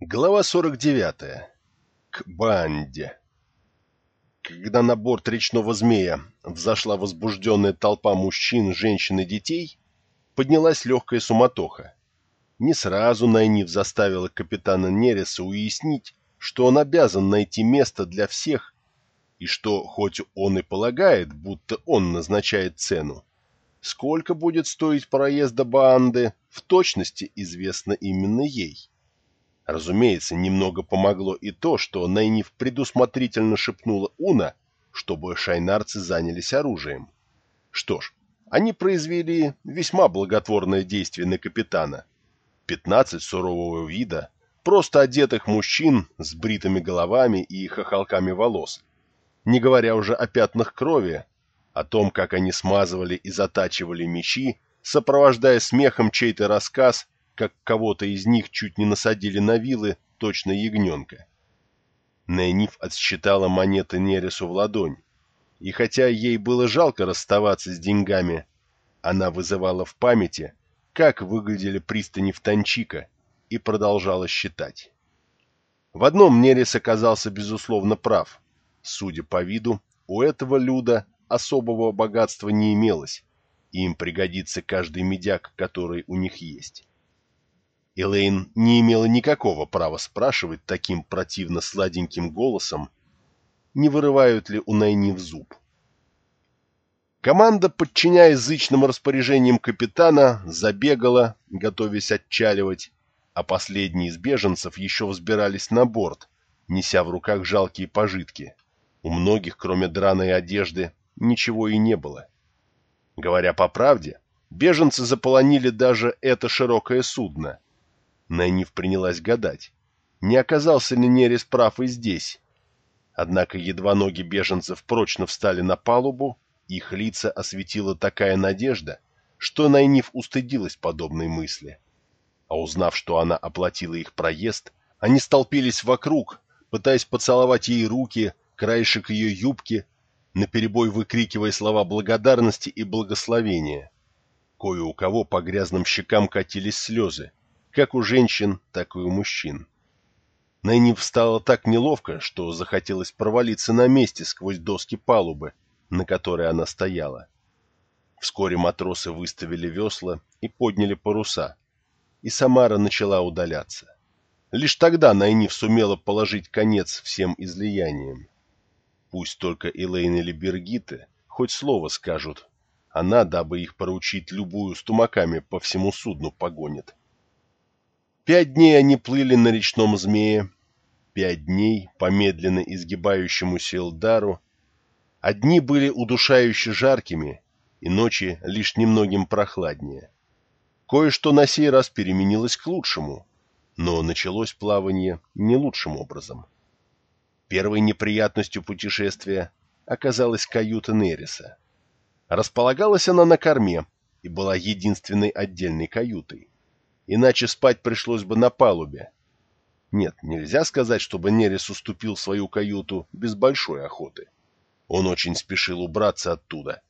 Глава 49. К банде. Когда на борт речного змея взошла возбужденная толпа мужчин, женщин и детей, поднялась легкая суматоха. Не сразу Найниф заставила капитана Нереса уяснить, что он обязан найти место для всех, и что, хоть он и полагает, будто он назначает цену, сколько будет стоить проезд до банды, в точности известно именно ей. Разумеется, немного помогло и то, что Найниф предусмотрительно шепнула Уна, чтобы шайнарцы занялись оружием. Что ж, они произвели весьма благотворное действие на капитана. Пятнадцать сурового вида, просто одетых мужчин с бритыми головами и хохолками волос, не говоря уже о пятнах крови, о том, как они смазывали и затачивали мечи, сопровождая смехом чей-то рассказ как кого-то из них чуть не насадили на вилы, точно ягненка. Найниф отсчитала монеты Нересу в ладонь, и хотя ей было жалко расставаться с деньгами, она вызывала в памяти, как выглядели пристани в Танчика, и продолжала считать. В одном Нерес оказался безусловно прав. Судя по виду, у этого люда особого богатства не имелось, и им пригодится каждый медяк, который у них есть. Элейн не имела никакого права спрашивать таким противно сладеньким голосом, не вырывают ли у Найни в зуб. Команда, подчиняясь зычным распоряжениям капитана, забегала, готовясь отчаливать, а последние из беженцев еще взбирались на борт, неся в руках жалкие пожитки. У многих, кроме драной одежды, ничего и не было. Говоря по правде, беженцы заполонили даже это широкое судно — Найниф принялась гадать, не оказался ли Нерес прав и здесь. Однако едва ноги беженцев прочно встали на палубу, их лица осветила такая надежда, что Найниф устыдилась подобной мысли. А узнав, что она оплатила их проезд, они столпились вокруг, пытаясь поцеловать ей руки, краешек ее юбки, наперебой выкрикивая слова благодарности и благословения. Кое у кого по грязным щекам катились слезы, как у женщин, так и у мужчин. Нэнни встала так неловко, что захотелось провалиться на месте сквозь доски палубы, на которой она стояла. Вскоре матросы выставили весла и подняли паруса, и Самара начала удаляться. Лишь тогда Найниф сумела положить конец всем излияниям. Пусть только Элейн или Бергиты хоть слово скажут, она, дабы их поручить любую с тумаками по всему судну погонит. Пять дней они плыли на речном змее, пять дней по медленно изгибающемуся Элдару. Одни были удушающе жаркими, и ночи лишь немногим прохладнее. Кое-что на сей раз переменилось к лучшему, но началось плавание не лучшим образом. Первой неприятностью путешествия оказалась каюта Нериса. Располагалась она на корме и была единственной отдельной каютой иначе спать пришлось бы на палубе. Нет, нельзя сказать, чтобы Нерес уступил свою каюту без большой охоты. Он очень спешил убраться оттуда.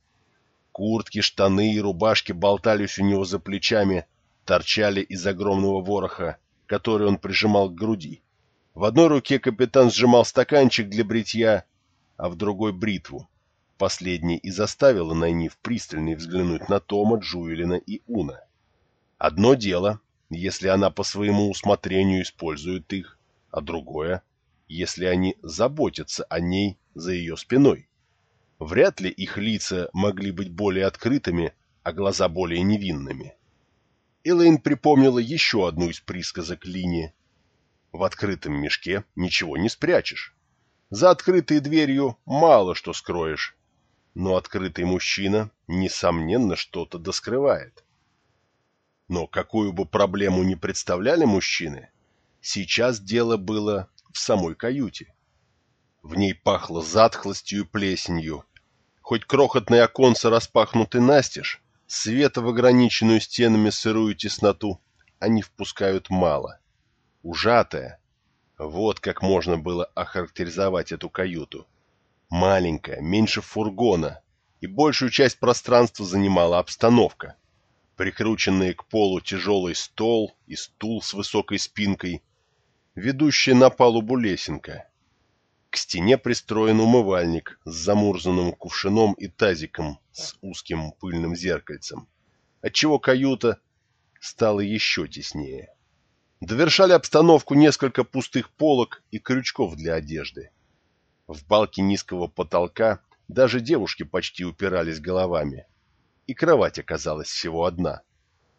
Куртки, штаны и рубашки болтались у него за плечами, торчали из огромного вороха, который он прижимал к груди. В одной руке капитан сжимал стаканчик для бритья, а в другой — бритву. Последний и заставила Найниф пристальный взглянуть на Тома, Джуэлина и Уна. Одно дело если она по своему усмотрению использует их, а другое, если они заботятся о ней за ее спиной. Вряд ли их лица могли быть более открытыми, а глаза более невинными. Элэйн припомнила еще одну из присказок Лини. В открытом мешке ничего не спрячешь. За открытой дверью мало что скроешь, но открытый мужчина, несомненно, что-то доскрывает. Но какую бы проблему ни представляли мужчины, сейчас дело было в самой каюте. В ней пахло затхлостью и плесенью. Хоть крохотные оконца распахнуты настежь, света в ограниченную стенами сырую тесноту они впускают мало. Ужатая. Вот как можно было охарактеризовать эту каюту. Маленькая, меньше фургона, и большую часть пространства занимала обстановка прикрученные к полу тяжелый стол и стул с высокой спинкой, ведущая на палубу лесенка. К стене пристроен умывальник с замурзанным кувшином и тазиком с узким пыльным зеркальцем, отчего каюта стала еще теснее. Довершали обстановку несколько пустых полок и крючков для одежды. В балке низкого потолка даже девушки почти упирались головами. И кровать оказалась всего одна.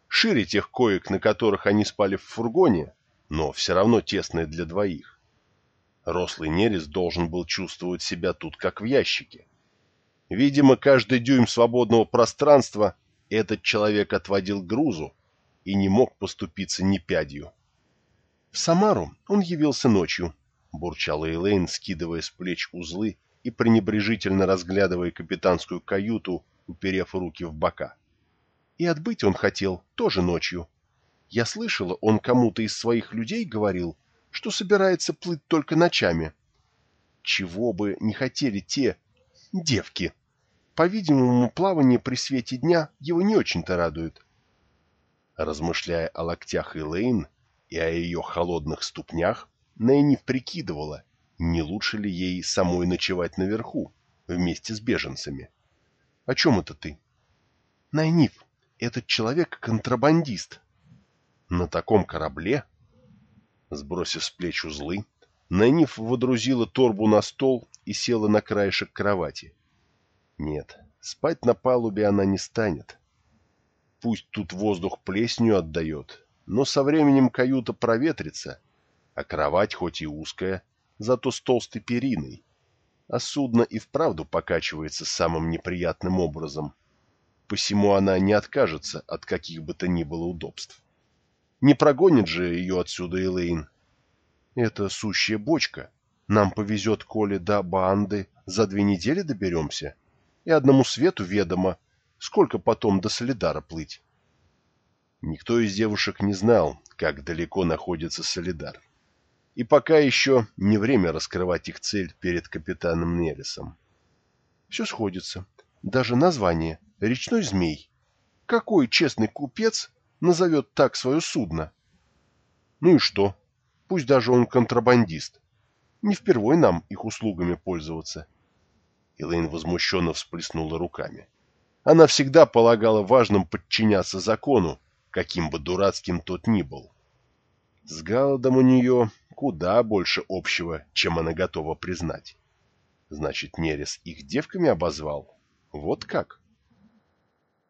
Шире тех коек, на которых они спали в фургоне, но все равно тесная для двоих. Рослый нерез должен был чувствовать себя тут как в ящике. Видимо, каждый дюйм свободного пространства этот человек отводил грузу и не мог поступиться ни пядью. В Самару он явился ночью, бурчала Элейн, скидывая с плеч узлы и пренебрежительно разглядывая капитанскую каюту, уперев руки в бока. И отбыть он хотел тоже ночью. Я слышала, он кому-то из своих людей говорил, что собирается плыть только ночами. Чего бы не хотели те девки. По-видимому, плавание при свете дня его не очень-то радует. Размышляя о локтях Элейн и о ее холодных ступнях, Найниф прикидывала, не лучше ли ей самой ночевать наверху, вместе с беженцами. — О чем это ты? — Найниф, этот человек контрабандист. — На таком корабле? Сбросив с плеч узлы, Найниф водрузила торбу на стол и села на краешек кровати. Нет, спать на палубе она не станет. Пусть тут воздух плеснью отдает, но со временем каюта проветрится, а кровать хоть и узкая, зато с толстой периной, а судно и вправду покачивается самым неприятным образом. Посему она не откажется от каких бы то ни было удобств. Не прогонит же ее отсюда Элейн. Это сущая бочка. Нам повезет, коли до Банды за две недели доберемся. И одному свету ведомо, сколько потом до Солидара плыть. Никто из девушек не знал, как далеко находится Солидар и пока еще не время раскрывать их цель перед капитаном Нелесом. Все сходится. Даже название «Речной змей». Какой честный купец назовет так свое судно? Ну и что? Пусть даже он контрабандист. Не впервой нам их услугами пользоваться. Элэйн возмущенно всплеснула руками. Она всегда полагала важным подчиняться закону, каким бы дурацким тот ни был. С Галадом у нее куда больше общего, чем она готова признать. Значит, Нерес их девками обозвал? Вот как?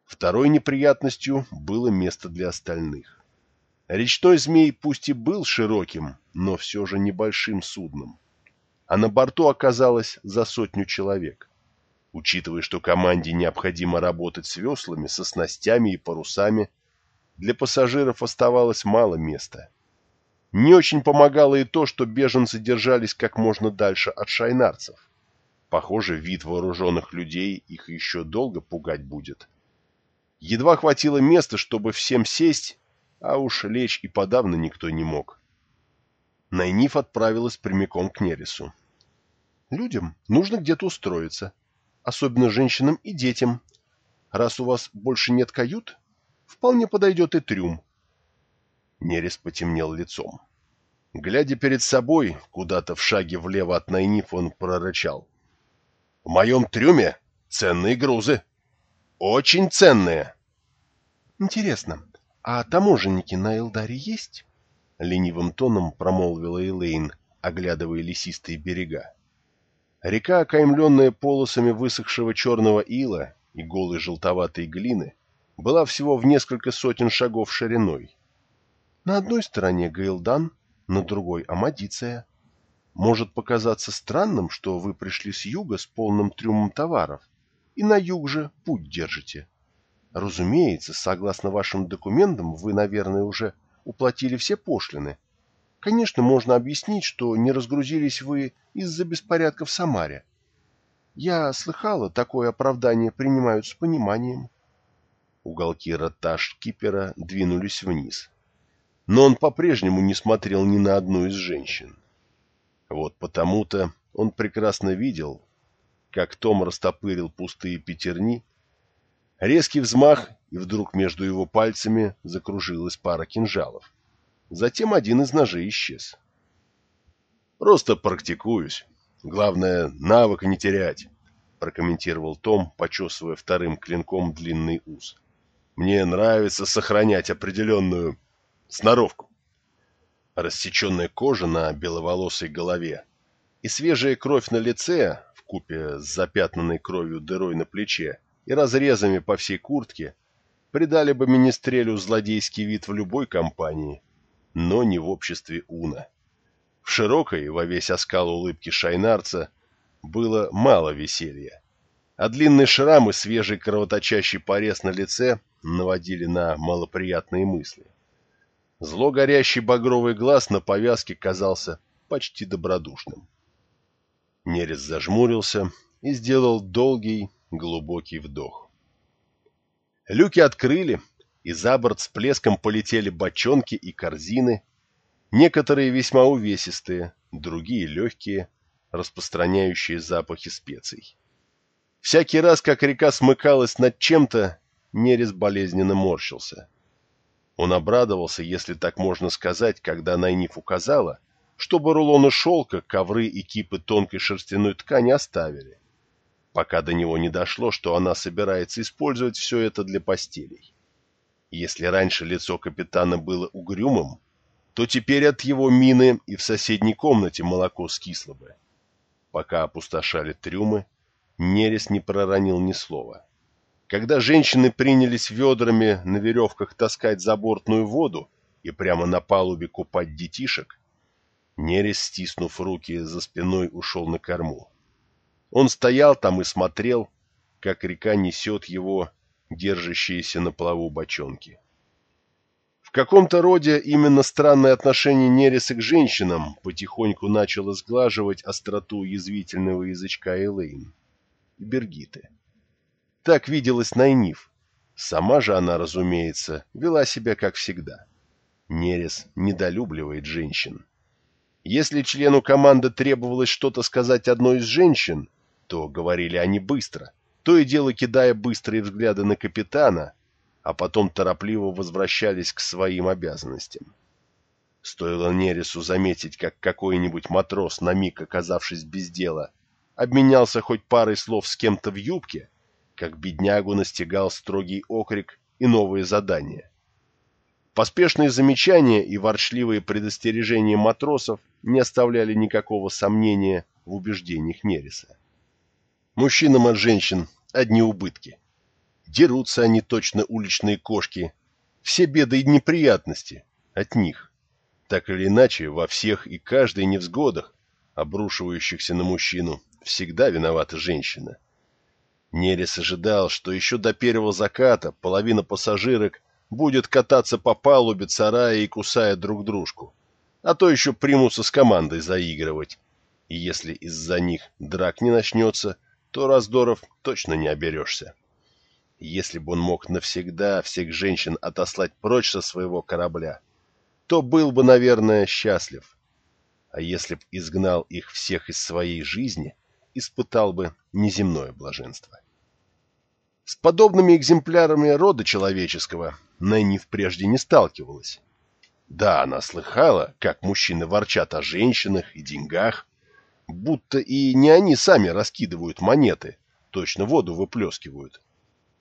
Второй неприятностью было место для остальных. Речной змей пусть и был широким, но все же небольшим судном. А на борту оказалось за сотню человек. Учитывая, что команде необходимо работать с веслами, со снастями и парусами, для пассажиров оставалось мало места. Не очень помогало и то, что беженцы держались как можно дальше от шайнарцев. Похоже, вид вооруженных людей их еще долго пугать будет. Едва хватило места, чтобы всем сесть, а уж лечь и подавно никто не мог. Найниф отправилась прямиком к Нересу. «Людям нужно где-то устроиться, особенно женщинам и детям. Раз у вас больше нет кают, вполне подойдет и трюм. Нерес потемнел лицом. Глядя перед собой, куда-то в шаге влево от Найниф, он прорычал. — В моем трюме ценные грузы. Очень ценные. — Интересно, а таможенники на Элдаре есть? — ленивым тоном промолвила Элейн, оглядывая лесистые берега. Река, окаймленная полосами высохшего черного ила и голой желтоватой глины, была всего в несколько сотен шагов шириной. На одной стороне Гейлдан, на другой Амадиция. Может показаться странным, что вы пришли с юга с полным трюмом товаров, и на юг же путь держите. Разумеется, согласно вашим документам, вы, наверное, уже уплатили все пошлины. Конечно, можно объяснить, что не разгрузились вы из-за беспорядка в Самаре. Я слыхала, такое оправдание принимают с пониманием. Уголки рота шкипера двинулись вниз но он по-прежнему не смотрел ни на одну из женщин. Вот потому-то он прекрасно видел, как Том растопырил пустые пятерни, резкий взмах, и вдруг между его пальцами закружилась пара кинжалов. Затем один из ножей исчез. Просто практикуюсь. Главное, навыка не терять, прокомментировал Том, почесывая вторым клинком длинный ус. Мне нравится сохранять определенную сноровку. Рассеченная кожа на беловолосой голове и свежая кровь на лице, в купе с запятнанной кровью дырой на плече и разрезами по всей куртке, придали бы министрелю злодейский вид в любой компании, но не в обществе Уна. В широкой, во весь оскал улыбки шайнарца, было мало веселья, а длинный шрам и свежий кровоточащий порез на лице наводили на малоприятные мысли. Зло горящий багровый глаз на повязке казался почти добродушным. Нерез зажмурился и сделал долгий, глубокий вдох. Люки открыли, и за борт с плеском полетели бочонки и корзины, Некоторые весьма увесистые, другие легкие, распространяющие запахи специй. Всякий раз, как река смыкалась над чем-то, Нерез болезненно морщился. Он обрадовался, если так можно сказать, когда Найниф указала, чтобы рулоны шелка, ковры и кипы тонкой шерстяной ткани оставили, пока до него не дошло, что она собирается использовать все это для постелей. Если раньше лицо капитана было угрюмым, то теперь от его мины и в соседней комнате молоко скисло бы. Пока опустошали трюмы, Нерес не проронил ни слова. Когда женщины принялись ведрами на веревках таскать забортную воду и прямо на палубе купать детишек, Нерес, стиснув руки за спиной, ушел на корму. Он стоял там и смотрел, как река несет его, держащиеся на плаву бочонки. В каком-то роде именно странное отношение Нереса к женщинам потихоньку начало сглаживать остроту язвительного язычка Элейн и Бергиты. Так виделась Найниф. Сама же она, разумеется, вела себя как всегда. Нерес недолюбливает женщин. Если члену команды требовалось что-то сказать одной из женщин, то говорили они быстро, то и дело кидая быстрые взгляды на капитана, а потом торопливо возвращались к своим обязанностям. Стоило Нересу заметить, как какой-нибудь матрос, на миг оказавшись без дела, обменялся хоть парой слов с кем-то в юбке, как беднягу настигал строгий окрик и новые задания. Поспешные замечания и ворчливые предостережения матросов не оставляли никакого сомнения в убеждениях Нереса. Мужчинам от женщин одни убытки. Дерутся они точно уличные кошки. Все беды и неприятности от них. Так или иначе, во всех и каждой невзгодах, обрушивающихся на мужчину, всегда виновата женщина. Нерес ожидал, что еще до первого заката половина пассажирок будет кататься по палубе, царая и кусая друг дружку, а то еще примутся с командой заигрывать. И если из-за них драк не начнется, то раздоров точно не оберешься. Если бы он мог навсегда всех женщин отослать прочь со своего корабля, то был бы, наверное, счастлив. А если б изгнал их всех из своей жизни, испытал бы неземное блаженство. С подобными экземплярами рода человеческого Найниф прежде не сталкивалась. Да, она слыхала, как мужчины ворчат о женщинах и деньгах, будто и не они сами раскидывают монеты, точно воду выплескивают,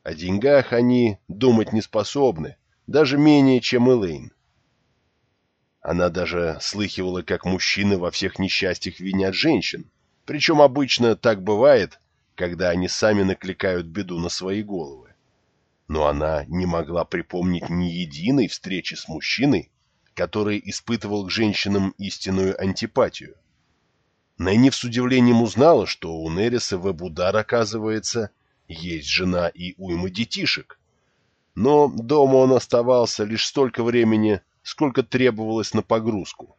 о деньгах они думать не способны, даже менее, чем Элейн. Она даже слыхивала, как мужчины во всех несчастьях винят женщин, причем обычно так бывает, когда они сами накликают беду на свои головы. Но она не могла припомнить ни единой встречи с мужчиной, который испытывал к женщинам истинную антипатию. Найниф с удивлением узнала, что у Нериса Вебудар, оказывается, есть жена и уйма детишек. Но дома он оставался лишь столько времени, сколько требовалось на погрузку.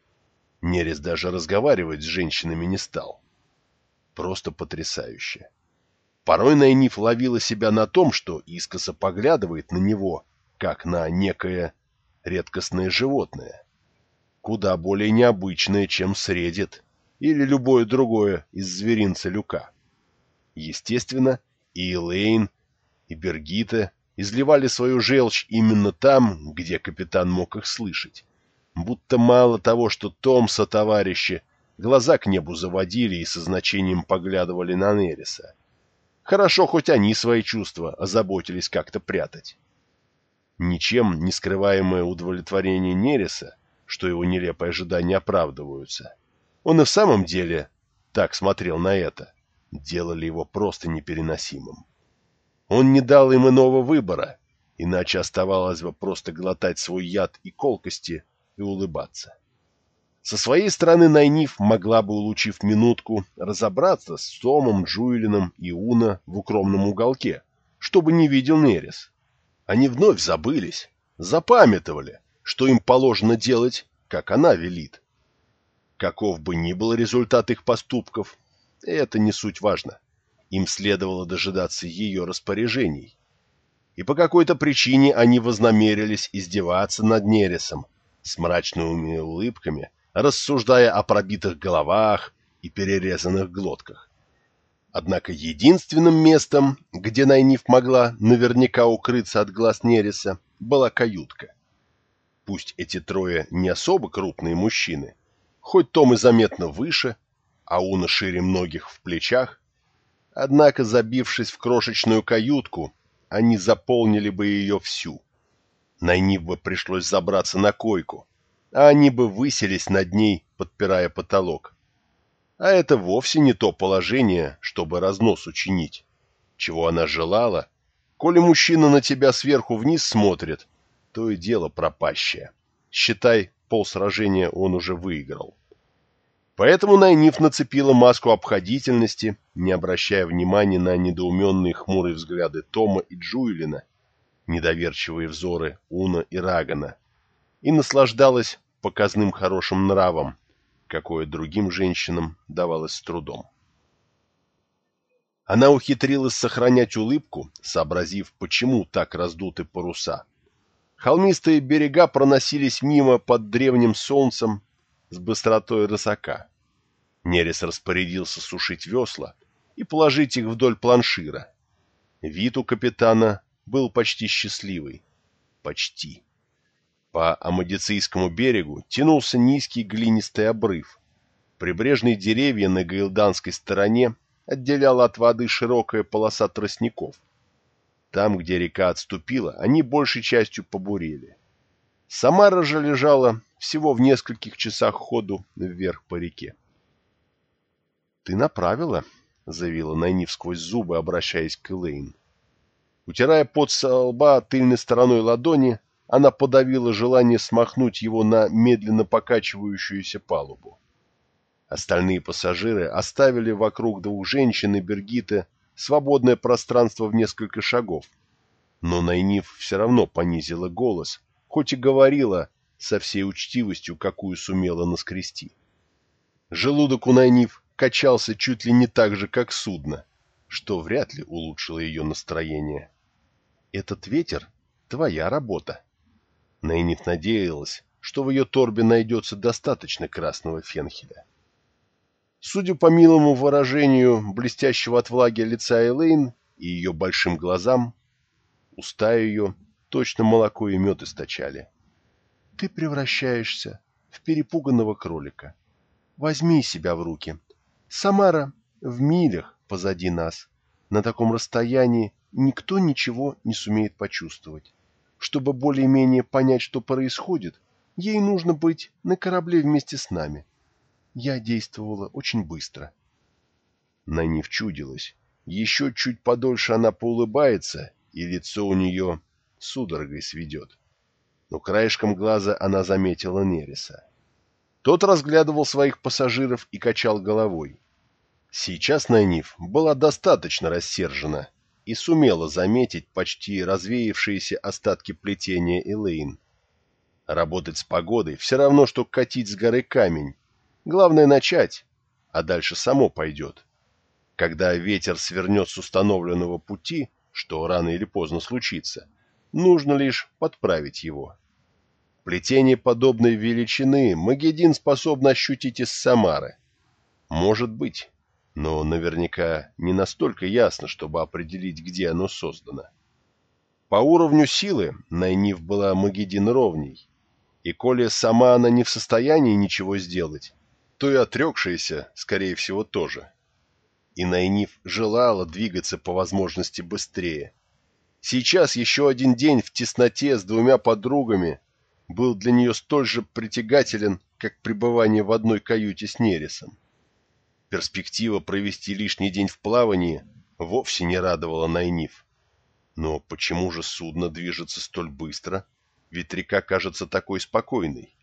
Нерез даже разговаривать с женщинами не стал. Просто потрясающе. Порой Найниф ловила себя на том, что искоса поглядывает на него, как на некое редкостное животное. Куда более необычное, чем средит или любое другое из зверинца люка. Естественно, и Элейн, и Бергита изливали свою желчь именно там, где капитан мог их слышать. Будто мало того, что Том со товарищи глаза к небу заводили и со значением поглядывали на Нереса. Хорошо, хоть они свои чувства озаботились как-то прятать. Ничем не скрываемое удовлетворение Нереса, что его нелепые ожидания оправдываются. Он и в самом деле так смотрел на это, делали его просто непереносимым. Он не дал им иного выбора, иначе оставалось бы просто глотать свой яд и колкости и улыбаться. Со своей стороны Найниф могла бы, улучив минутку, разобраться с Томом, Джуэлином и Уна в укромном уголке, чтобы не видел Нерес. Они вновь забылись, запамятовали, что им положено делать, как она велит. Каков бы ни был результат их поступков, это не суть важно. Им следовало дожидаться ее распоряжений. И по какой-то причине они вознамерились издеваться над Нересом с мрачными улыбками, рассуждая о пробитых головах и перерезанных глотках. Однако единственным местом, где Найниф могла наверняка укрыться от глаз Нереса, была каютка. Пусть эти трое не особо крупные мужчины, хоть Том и заметно выше, а Уна шире многих в плечах, однако, забившись в крошечную каютку, они заполнили бы ее всю. Найниф бы пришлось забраться на койку, а они бы выселись над ней, подпирая потолок. А это вовсе не то положение, чтобы разнос учинить. Чего она желала? Коли мужчина на тебя сверху вниз смотрит, то и дело пропащее. Считай, полсражения он уже выиграл. Поэтому Найниф нацепила маску обходительности, не обращая внимания на недоуменные хмурые взгляды Тома и Джуэлина, недоверчивые взоры Уна и Рагана, и наслаждалась показным хорошим нравом, какое другим женщинам давалось с трудом. Она ухитрилась сохранять улыбку, сообразив, почему так раздуты паруса. Холмистые берега проносились мимо под древним солнцем, с быстротой рысака. Нерес распорядился сушить весла и положить их вдоль планшира. Вид у капитана был почти счастливый. Почти. По Амадицийскому берегу тянулся низкий глинистый обрыв. Прибрежные деревья на гаилданской стороне отделяла от воды широкая полоса тростников. Там, где река отступила, они большей частью побурели. Самара же лежала всего в нескольких часах ходу вверх по реке. «Ты направила?» — заявила Найниф сквозь зубы, обращаясь к Элейн. Утирая пот со лба тыльной стороной ладони, она подавила желание смахнуть его на медленно покачивающуюся палубу. Остальные пассажиры оставили вокруг двух женщин и Бергиты свободное пространство в несколько шагов, но Найниф все равно понизила голос, хоть и говорила со всей учтивостью, какую сумела наскрести. Желудок у Найниф качался чуть ли не так же, как судно, что вряд ли улучшило ее настроение. «Этот ветер — твоя работа». Найниф надеялась, что в ее торбе найдется достаточно красного фенхеля. Судя по милому выражению блестящего от влаги лица Элейн и ее большим глазам, уста ее точно молоко и мед источали. Ты превращаешься в перепуганного кролика. Возьми себя в руки. Самара в милях позади нас. На таком расстоянии никто ничего не сумеет почувствовать. Чтобы более-менее понять, что происходит, ей нужно быть на корабле вместе с нами. Я действовала очень быстро. На Нанив чудилась. Еще чуть подольше она поулыбается, и лицо у нее судорогой сведет. Но краешком глаза она заметила Нереса. Тот разглядывал своих пассажиров и качал головой. Сейчас Найниф была достаточно рассержена и сумела заметить почти развеявшиеся остатки плетения Элейн. Работать с погодой все равно, что катить с горы камень. Главное начать, а дальше само пойдет. Когда ветер свернет с установленного пути, что рано или поздно случится, нужно лишь подправить его. Плетение подобной величины Магедин способен ощутить из Самары. Может быть, но наверняка не настолько ясно, чтобы определить, где оно создано. По уровню силы Найниф была Магедин ровней, и коли сама она не в состоянии ничего сделать, то и отрекшаяся, скорее всего, тоже. И Найниф желала двигаться по возможности быстрее. Сейчас еще один день в тесноте с двумя подругами был для нее столь же притягателен, как пребывание в одной каюте с Нересом. Перспектива провести лишний день в плавании вовсе не радовала Найниф. Но почему же судно движется столь быстро? Ведь река кажется такой спокойной.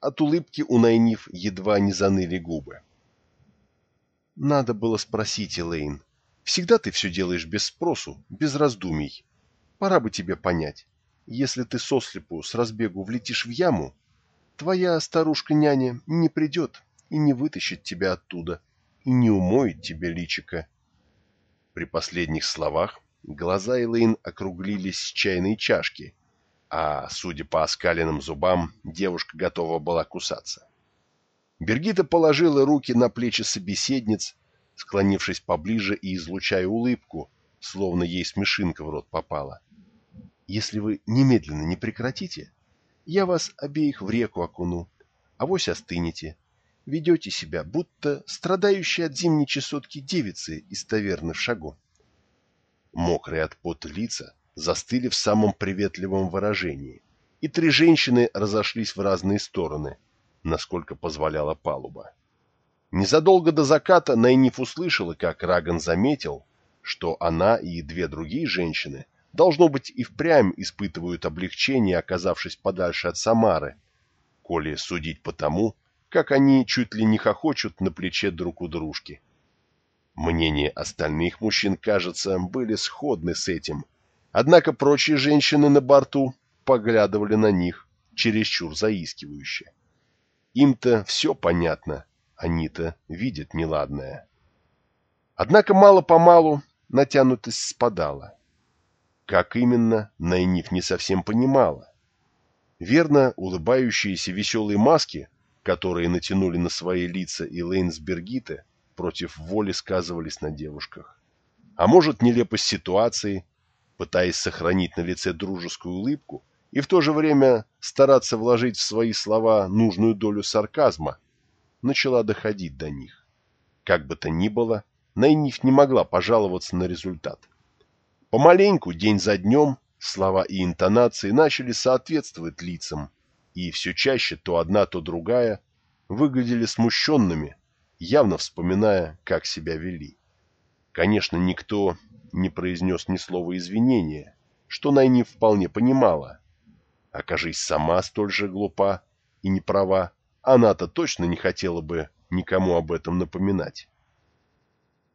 От улыбки у Найниф едва не заныли губы. Надо было спросить, Элейн. Всегда ты все делаешь без спросу, без раздумий. Пора бы тебе понять. Если ты сослепу с разбегу влетишь в яму, твоя старушка-няня не придет и не вытащит тебя оттуда, и не умоет тебе личика. При последних словах глаза Элейн округлились с чайной чашки, а, судя по оскаленным зубам, девушка готова была кусаться. Бергита положила руки на плечи собеседниц, склонившись поближе и излучая улыбку, словно ей смешинка в рот попала. «Если вы немедленно не прекратите, я вас обеих в реку окуну, а вось остынете. Ведете себя, будто страдающие от зимней чесотки девицы из таверны в шагу». Мокрые от пота лица застыли в самом приветливом выражении, и три женщины разошлись в разные стороны, насколько позволяла палуба. Незадолго до заката Найниф услышала, как Раган заметил, что она и две другие женщины, должно быть, и впрямь испытывают облегчение, оказавшись подальше от Самары, коли судить по тому, как они чуть ли не хохочут на плече друг у дружки. Мнения остальных мужчин, кажется, были сходны с этим, однако прочие женщины на борту поглядывали на них чересчур заискивающе. Им-то все понятно, они-то видят неладное. Однако мало-помалу натянутость спадала. Как именно, Найниф не совсем понимала. Верно, улыбающиеся веселые маски, которые натянули на свои лица и Лейнсбергиты, против воли сказывались на девушках. А может, нелепость ситуации, пытаясь сохранить на лице дружескую улыбку и в то же время стараться вложить в свои слова нужную долю сарказма, начала доходить до них. Как бы то ни было, Найниф не могла пожаловаться на результат. Помаленьку, день за днем, слова и интонации начали соответствовать лицам, и все чаще то одна, то другая выглядели смущенными, явно вспоминая, как себя вели. Конечно, никто не произнес ни слова извинения, что Найниф вполне понимала. Окажись сама столь же глупа и неправа, она-то точно не хотела бы никому об этом напоминать.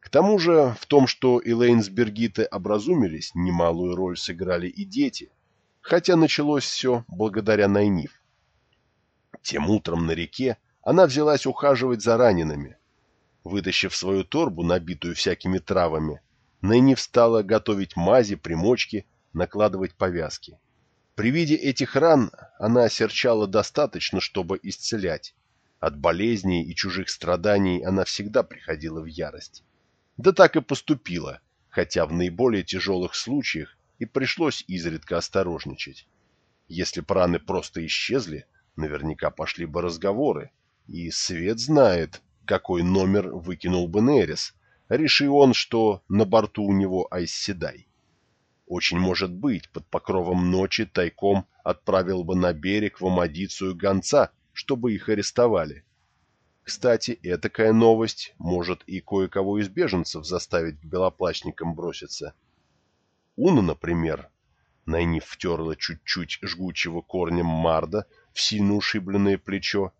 К тому же в том, что Элейн с Бергитой образумились, немалую роль сыграли и дети, хотя началось все благодаря Найниф. Тем утром на реке она взялась ухаживать за ранеными. Вытащив свою торбу, набитую всякими травами, Найниф стала готовить мази, примочки, накладывать повязки. При виде этих ран она осерчала достаточно, чтобы исцелять. От болезней и чужих страданий она всегда приходила в ярость. Да так и поступила, хотя в наиболее тяжелых случаях и пришлось изредка осторожничать. Если бы раны просто исчезли, наверняка пошли бы разговоры, и свет знает, какой номер выкинул бы Нерес, реши он, что на борту у него Айсседай. Очень может быть, под покровом ночи тайком отправил бы на берег в Амадицию гонца, чтобы их арестовали. Кстати, этакая новость может и кое-кого из беженцев заставить к белоплачникам броситься. Уна, например, Найниф втерла чуть-чуть жгучего корнем марда в сильно ушибленное плечо,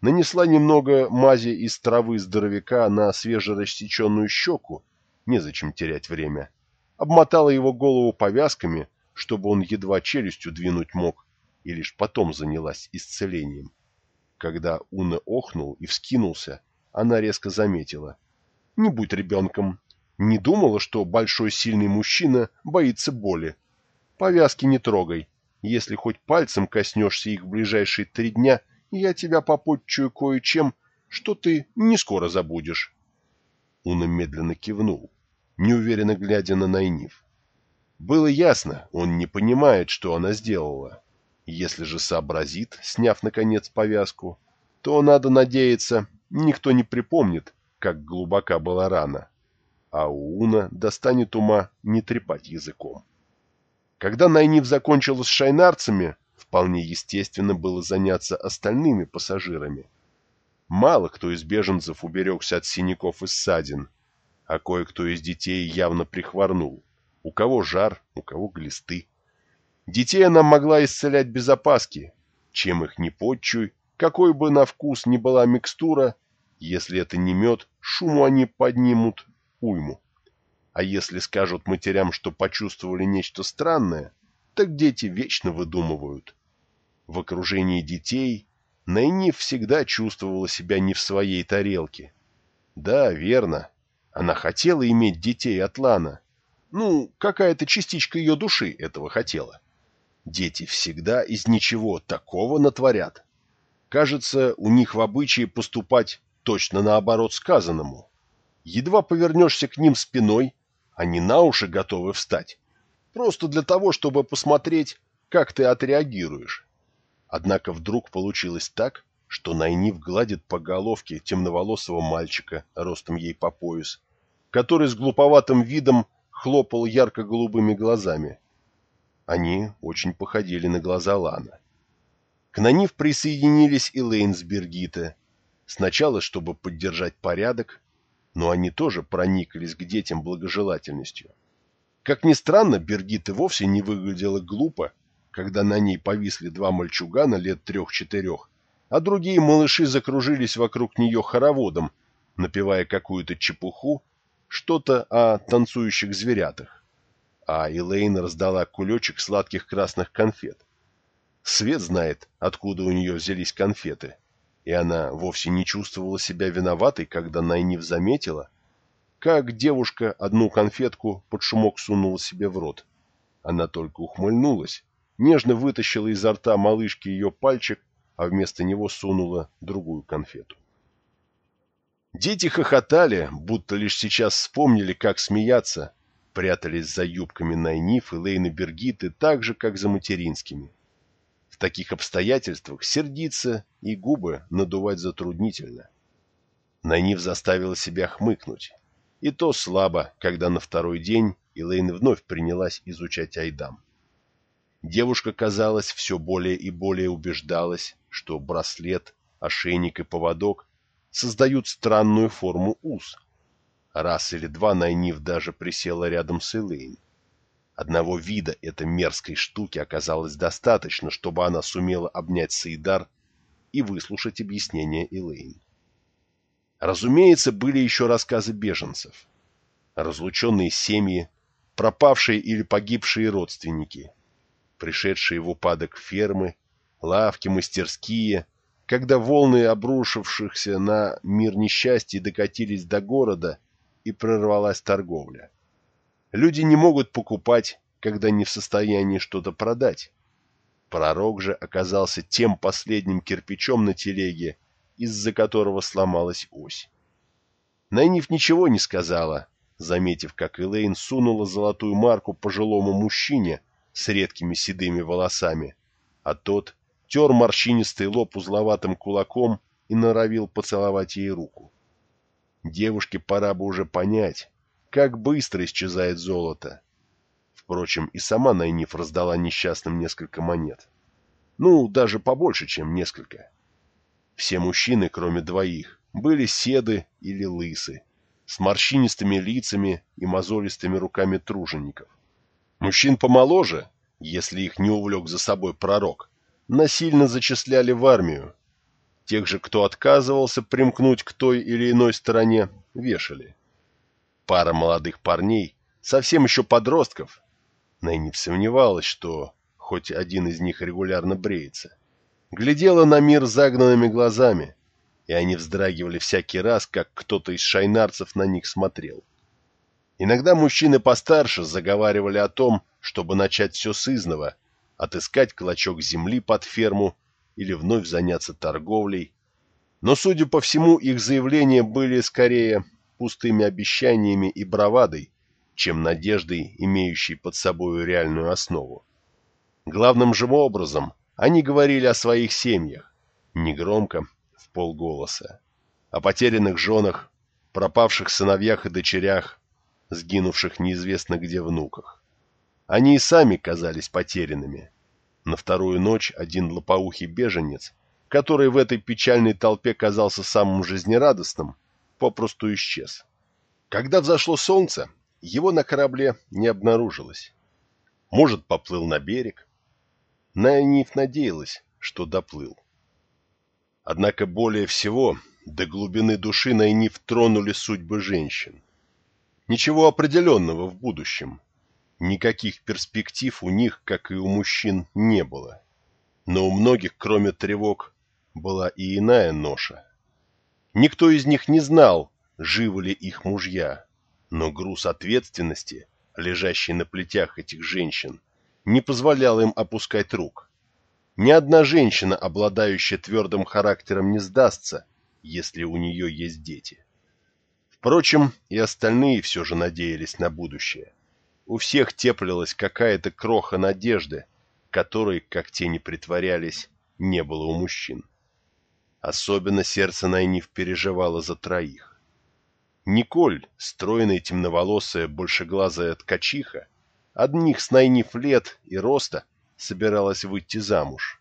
нанесла немного мази из травы здоровяка на свежерассеченную щеку, незачем терять время, обмотала его голову повязками, чтобы он едва челюстью двинуть мог, и лишь потом занялась исцелением. Когда Уна охнул и вскинулся, она резко заметила. «Не будь ребенком. Не думала, что большой сильный мужчина боится боли. Повязки не трогай. Если хоть пальцем коснешься их в ближайшие три дня, я тебя попотчую кое-чем, что ты не скоро забудешь». Уна медленно кивнул неуверенно глядя на Найниф. Было ясно, он не понимает, что она сделала. Если же сообразит, сняв, наконец, повязку, то, надо надеяться, никто не припомнит, как глубока была рана, а у Уна достанет ума не трепать языком. Когда Найниф закончила с шайнарцами, вполне естественно было заняться остальными пассажирами. Мало кто из беженцев уберегся от синяков и ссадин, а кое-кто из детей явно прихворнул. У кого жар, у кого глисты. Детей она могла исцелять без опаски. Чем их не подчуй, какой бы на вкус ни была микстура, если это не мед, шуму они поднимут уйму. А если скажут матерям, что почувствовали нечто странное, так дети вечно выдумывают. В окружении детей Найниф всегда чувствовала себя не в своей тарелке. Да, верно, она хотела иметь детей от Лана. Ну, какая-то частичка ее души этого хотела. Дети всегда из ничего такого натворят. Кажется, у них в обычае поступать точно наоборот сказанному. Едва повернешься к ним спиной, они на уши готовы встать. Просто для того, чтобы посмотреть, как ты отреагируешь. Однако вдруг получилось так, что Найниф гладит по головке темноволосого мальчика, ростом ей по пояс, который с глуповатым видом хлопал ярко-голубыми глазами. Они очень походили на глаза Лана. К Нанив присоединились и Лейн с Бергита. Сначала, чтобы поддержать порядок, но они тоже прониклись к детям благожелательностью. Как ни странно, Бергита вовсе не выглядела глупо, когда на ней повисли два мальчугана лет трех-четырех, а другие малыши закружились вокруг нее хороводом, напевая какую-то чепуху что-то о танцующих зверятах. А Элейн раздала кулечек сладких красных конфет. Свет знает, откуда у нее взялись конфеты, и она вовсе не чувствовала себя виноватой, когда Найниф заметила, как девушка одну конфетку под шумок сунула себе в рот. Она только ухмыльнулась, нежно вытащила изо рта малышки ее пальчик, а вместо него сунула другую конфету. Дети хохотали, будто лишь сейчас вспомнили, как смеяться, прятались за юбками Найниф и Лейны Бергиты так же, как за материнскими. В таких обстоятельствах сердиться и губы надувать затруднительно. Найниф заставила себя хмыкнуть. И то слабо, когда на второй день Элейн вновь принялась изучать Айдам. Девушка, казалось, все более и более убеждалась, что браслет, ошейник и поводок создают странную форму уз. Раз или два Найниф даже присела рядом с Элейн. Одного вида этой мерзкой штуки оказалось достаточно, чтобы она сумела обнять Саидар и выслушать объяснение Элейн. Разумеется, были еще рассказы беженцев. Разлученные семьи, пропавшие или погибшие родственники, пришедшие в упадок фермы, лавки, мастерские — когда волны обрушившихся на мир несчастья докатились до города и прорвалась торговля. Люди не могут покупать, когда не в состоянии что-то продать. Пророк же оказался тем последним кирпичом на телеге, из-за которого сломалась ось. Найниф ничего не сказала, заметив, как Элейн сунула золотую марку пожилому мужчине с редкими седыми волосами, а тот тер морщинистый лоб узловатым кулаком и норовил поцеловать ей руку. Девушке пора бы уже понять, как быстро исчезает золото. Впрочем, и сама Найниф раздала несчастным несколько монет. Ну, даже побольше, чем несколько. Все мужчины, кроме двоих, были седы или лысы, с морщинистыми лицами и мозолистыми руками тружеников. Мужчин помоложе, если их не увлек за собой пророк, насильно зачисляли в армию. Тех же, кто отказывался примкнуть к той или иной стороне, вешали. Пара молодых парней, совсем еще подростков, Найни сомневалась, что хоть один из них регулярно бреется, глядела на мир загнанными глазами, и они вздрагивали всякий раз, как кто-то из шайнарцев на них смотрел. Иногда мужчины постарше заговаривали о том, чтобы начать все с изного – отыскать клочок земли под ферму или вновь заняться торговлей. Но, судя по всему, их заявления были скорее пустыми обещаниями и бравадой, чем надеждой, имеющей под собой реальную основу. Главным же образом они говорили о своих семьях, негромко, в полголоса. О потерянных женах, пропавших сыновьях и дочерях, сгинувших неизвестно где внуках. Они и сами казались потерянными. На вторую ночь один лопоухий беженец, который в этой печальной толпе казался самым жизнерадостным, попросту исчез. Когда взошло солнце, его на корабле не обнаружилось. Может, поплыл на берег. Найниф надеялась, что доплыл. Однако более всего до глубины души Найниф тронули судьбы женщин. Ничего определенного в будущем. Никаких перспектив у них, как и у мужчин, не было. Но у многих, кроме тревог, была и иная ноша. Никто из них не знал, живы ли их мужья, но груз ответственности, лежащий на плетях этих женщин, не позволял им опускать рук. Ни одна женщина, обладающая твердым характером, не сдастся, если у нее есть дети. Впрочем, и остальные все же надеялись на будущее. У всех теплилась какая-то кроха надежды, которой, как те не притворялись, не было у мужчин. Особенно сердце Найниф переживало за троих. Николь, стройная темноволосая, большеглазая ткачиха, одних с Найниф лет и роста, собиралась выйти замуж.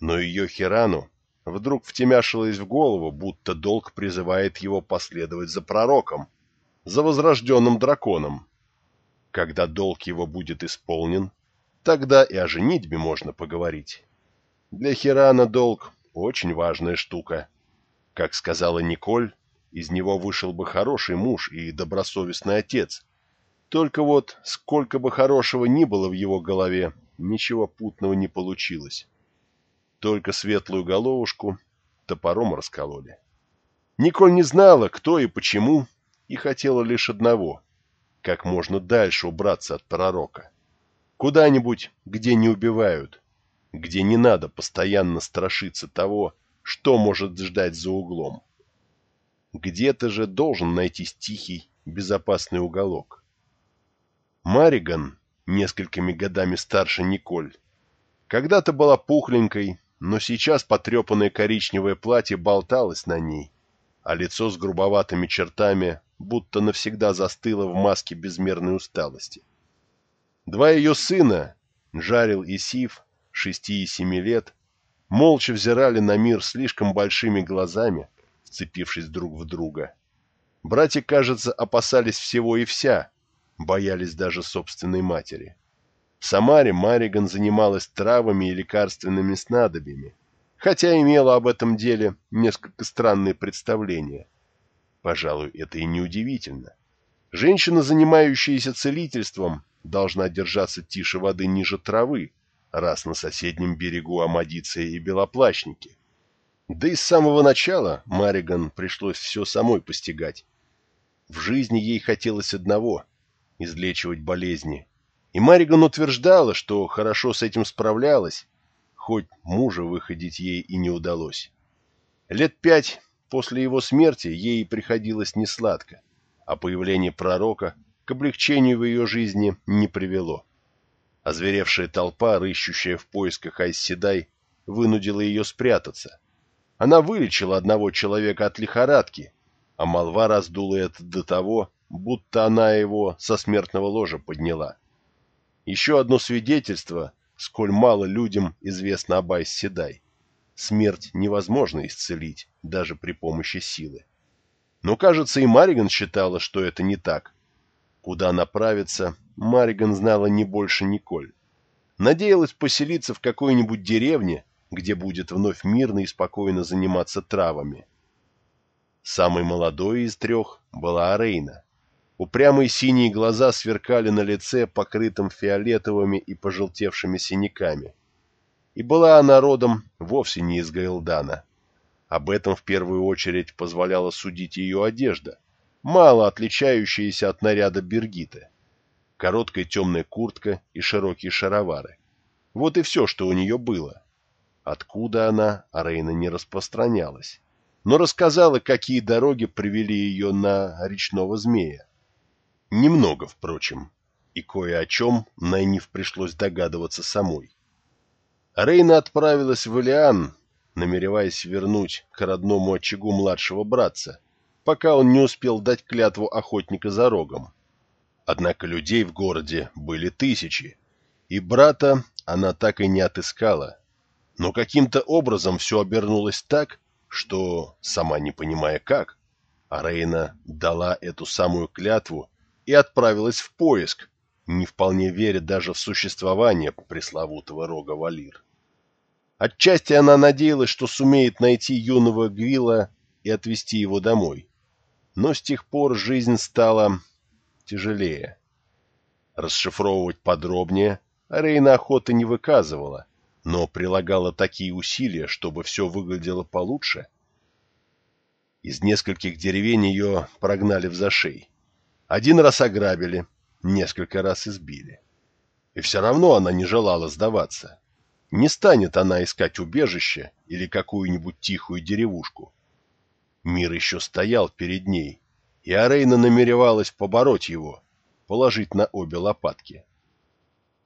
Но ее Хирану вдруг втемяшилось в голову, будто долг призывает его последовать за пророком, за возрожденным драконом. Когда долг его будет исполнен, тогда и о женитьбе можно поговорить. Для Хирана долг очень важная штука. Как сказала Николь, из него вышел бы хороший муж и добросовестный отец. Только вот, сколько бы хорошего ни было в его голове, ничего путного не получилось. Только светлую головушку топором раскололи. Николь не знала, кто и почему, и хотела лишь одного — как можно дальше убраться от пророка. Куда-нибудь, где не убивают, где не надо постоянно страшиться того, что может ждать за углом. Где-то же должен найтись тихий, безопасный уголок. Мариган, несколькими годами старше Николь, когда-то была пухленькой, но сейчас потрепанное коричневое платье болталось на ней, а лицо с грубоватыми чертами будто навсегда застыло в маске безмерной усталости. Два ее сына, Жарил и Сив, шести и семи лет, молча взирали на мир слишком большими глазами, вцепившись друг в друга. Братья, кажется, опасались всего и вся, боялись даже собственной матери. В Самаре Мариган занималась травами и лекарственными снадобьями, хотя имела об этом деле несколько странные представления. Пожалуй, это и неудивительно. Женщина, занимающаяся целительством, должна держаться тише воды ниже травы, раз на соседнем берегу Амадиция и Белоплащники. Да и с самого начала Мариган пришлось все самой постигать. В жизни ей хотелось одного — излечивать болезни. И Мариган утверждала, что хорошо с этим справлялась, хоть мужа выходить ей и не удалось. Лет пять после его смерти ей приходилось несладко, а появление пророка к облегчению в ее жизни не привело. Озверевшая толпа, рыщущая в поисках Айсседай, вынудила ее спрятаться. Она вылечила одного человека от лихорадки, а молва раздула это до того, будто она его со смертного ложа подняла. Еще одно свидетельство, сколь мало людям известно об Айсседай. Смерть невозможно исцелить, даже при помощи силы. Но, кажется, и Мариган считала, что это не так. Куда направиться, Мариган знала не больше Николь. Надеялась поселиться в какой-нибудь деревне, где будет вновь мирно и спокойно заниматься травами. Самой молодой из трех была Арейна. Упрямые синие глаза сверкали на лице, покрытым фиолетовыми и пожелтевшими синяками. И была она родом вовсе не из Гаилдана. Об этом в первую очередь позволяла судить ее одежда, мало отличающаяся от наряда Бергиты короткая темная куртка и широкие шаровары. Вот и все, что у нее было. Откуда она, Арейна не распространялась, но рассказала, какие дороги привели ее на речного змея. Немного, впрочем, и кое о чем Найниф пришлось догадываться самой. Рейна отправилась в Элиан, намереваясь вернуть к родному очагу младшего братца, пока он не успел дать клятву охотника за рогом. Однако людей в городе были тысячи, и брата она так и не отыскала. Но каким-то образом все обернулось так, что, сама не понимая как, Арейна дала эту самую клятву и отправилась в поиск, не вполне веря даже в существование пресловутого рога Валир. Отчасти она надеялась, что сумеет найти юного Гвила и отвезти его домой. Но с тех пор жизнь стала тяжелее. Расшифровывать подробнее Рейна охоты не выказывала, но прилагала такие усилия, чтобы все выглядело получше. Из нескольких деревень ее прогнали в зашей. Один раз ограбили, несколько раз избили. И все равно она не желала сдаваться. Не станет она искать убежище или какую-нибудь тихую деревушку. Мир еще стоял перед ней, и Арейна намеревалась побороть его, положить на обе лопатки.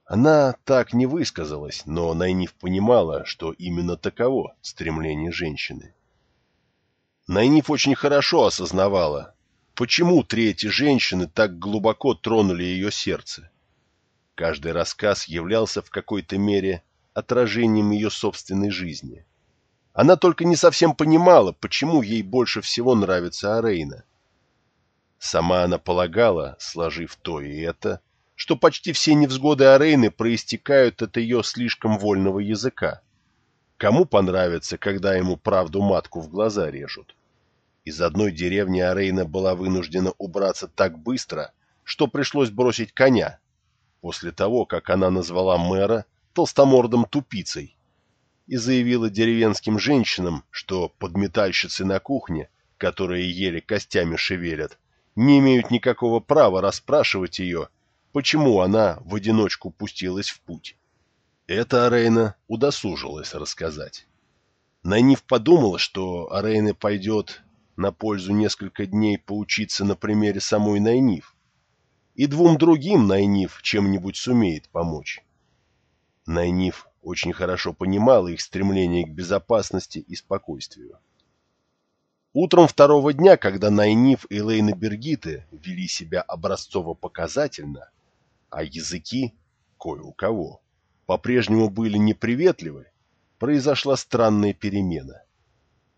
Она так не высказалась, но Найниф понимала, что именно таково стремление женщины. Найниф очень хорошо осознавала, почему третьи женщины так глубоко тронули ее сердце. Каждый рассказ являлся в какой-то мере отражением ее собственной жизни. Она только не совсем понимала, почему ей больше всего нравится Арейна. Сама она полагала, сложив то и это, что почти все невзгоды Арейны проистекают от ее слишком вольного языка. Кому понравится, когда ему правду матку в глаза режут? Из одной деревни Арейна была вынуждена убраться так быстро, что пришлось бросить коня, после того, как она назвала мэра толстомордым тупицей и заявила деревенским женщинам, что подметальщицы на кухне, которые еле костями шевелят, не имеют никакого права расспрашивать ее, почему она в одиночку пустилась в путь. Это Арейна удосужилась рассказать. Найниф подумала, что Арейна пойдет на пользу несколько дней поучиться на примере самой Найниф, и двум другим Найниф чем-нибудь сумеет помочь. Найниф очень хорошо понимала их стремление к безопасности и спокойствию. Утром второго дня, когда Найниф и Лейна Бергиты вели себя образцово-показательно, а языки, кое у кого, по-прежнему были неприветливы, произошла странная перемена.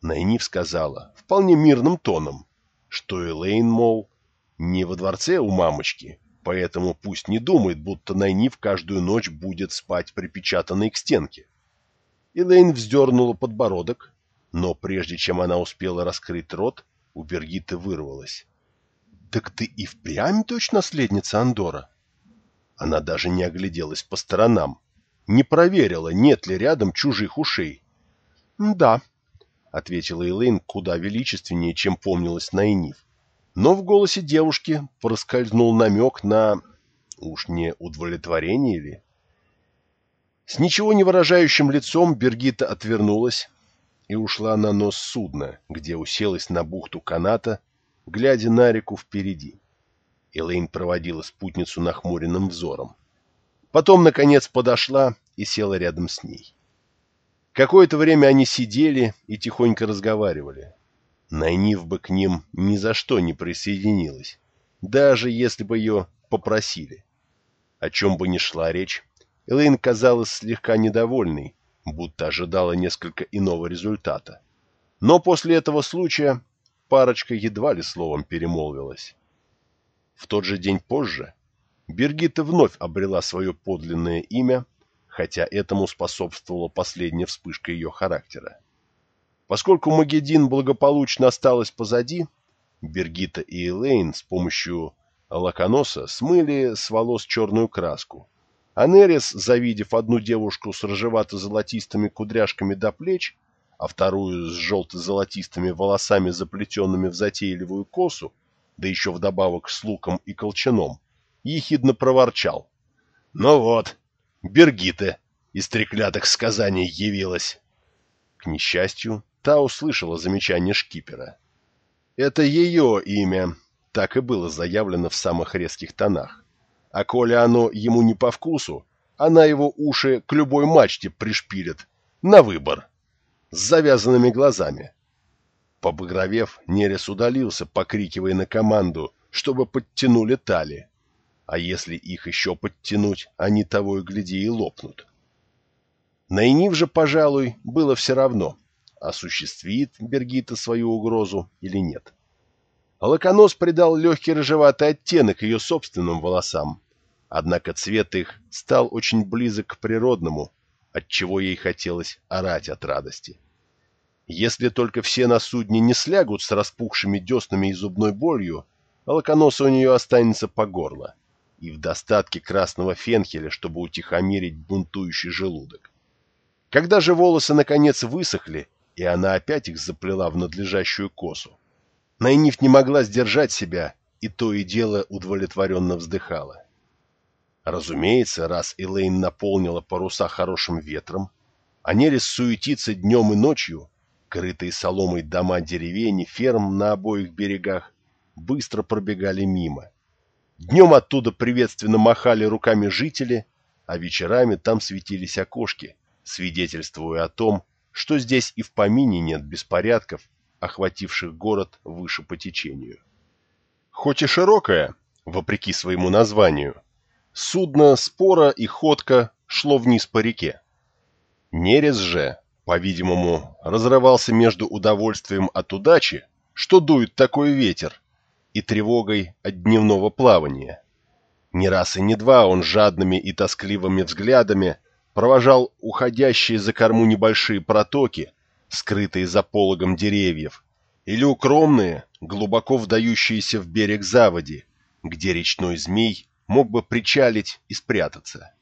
Найниф сказала, вполне мирным тоном, что Элейн, мол, не во дворце у мамочки, поэтому пусть не думает, будто Найниф каждую ночь будет спать припечатанной к стенке. Элейн вздернула подбородок, но прежде чем она успела раскрыть рот, у Бергиты вырвалась. «Так ты и впрямь точно наследница Андора?» Она даже не огляделась по сторонам, не проверила, нет ли рядом чужих ушей. «Да», — ответила Элейн куда величественнее, чем помнилась Найниф но в голосе девушки проскользнул намек на... уж не удовлетворение ли? С ничего не выражающим лицом Бергита отвернулась и ушла на нос судна, где уселась на бухту каната, глядя на реку впереди. Элейн проводила спутницу нахмуренным взором. Потом, наконец, подошла и села рядом с ней. Какое-то время они сидели и тихонько разговаривали. Найниф бы к ним ни за что не присоединилась, даже если бы ее попросили. О чем бы ни шла речь, Элэйн казалась слегка недовольной, будто ожидала несколько иного результата. Но после этого случая парочка едва ли словом перемолвилась. В тот же день позже Бергита вновь обрела свое подлинное имя, хотя этому способствовала последняя вспышка ее характера. Поскольку Магеддин благополучно осталась позади, Бергита и Элейн с помощью лаконоса смыли с волос черную краску, а Нерис, завидев одну девушку с рыжевато-золотистыми кудряшками до плеч, а вторую с желто-золотистыми волосами, заплетенными в затейливую косу, да еще вдобавок с луком и колчаном, ехидно проворчал. «Ну вот, Бергита из треклятых сказаний явилась!» К несчастью, Та услышала замечание шкипера. Это ее имя, так и было заявлено в самых резких тонах. А коли оно ему не по вкусу, она его уши к любой мачте пришпилит. На выбор. с завязанными глазами. Побагровев, Нерес удалился, покрикивая на команду, чтобы подтянули тали. А если их еще подтянуть, они того и гляди и лопнут. Найнив же, пожалуй, было все равно, осуществит Бергита свою угрозу или нет. Лаконос придал легкий рыжеватый оттенок ее собственным волосам, однако цвет их стал очень близок к природному, отчего ей хотелось орать от радости. Если только все на судне не слягут с распухшими деснами и зубной болью, лаконоса у нее останется по горло и в достатке красного фенхеля, чтобы утихомирить бунтующий желудок. Когда же волосы наконец высохли, и она опять их заплела в надлежащую косу, Найниф не могла сдержать себя, и то и дело удовлетворенно вздыхала. Разумеется, раз Элейн наполнила паруса хорошим ветром, а Нерес суетится днем и ночью, крытые соломой дома деревень и ферм на обоих берегах быстро пробегали мимо. Днем оттуда приветственно махали руками жители, а вечерами там светились окошки, свидетельствуя о том, что здесь и в помине нет беспорядков, охвативших город выше по течению. Хоть и широкое, вопреки своему названию, Судно спора и ходка шло вниз по реке. Нерез же, по-видимому, разрывался между удовольствием от удачи, что дует такой ветер, и тревогой от дневного плавания. Не раз и не два он жадными и тоскливыми взглядами провожал уходящие за корму небольшие протоки, скрытые за пологом деревьев, или укромные, глубоко вдающиеся в берег заводи, где речной змей мог бы причалить и спрятаться.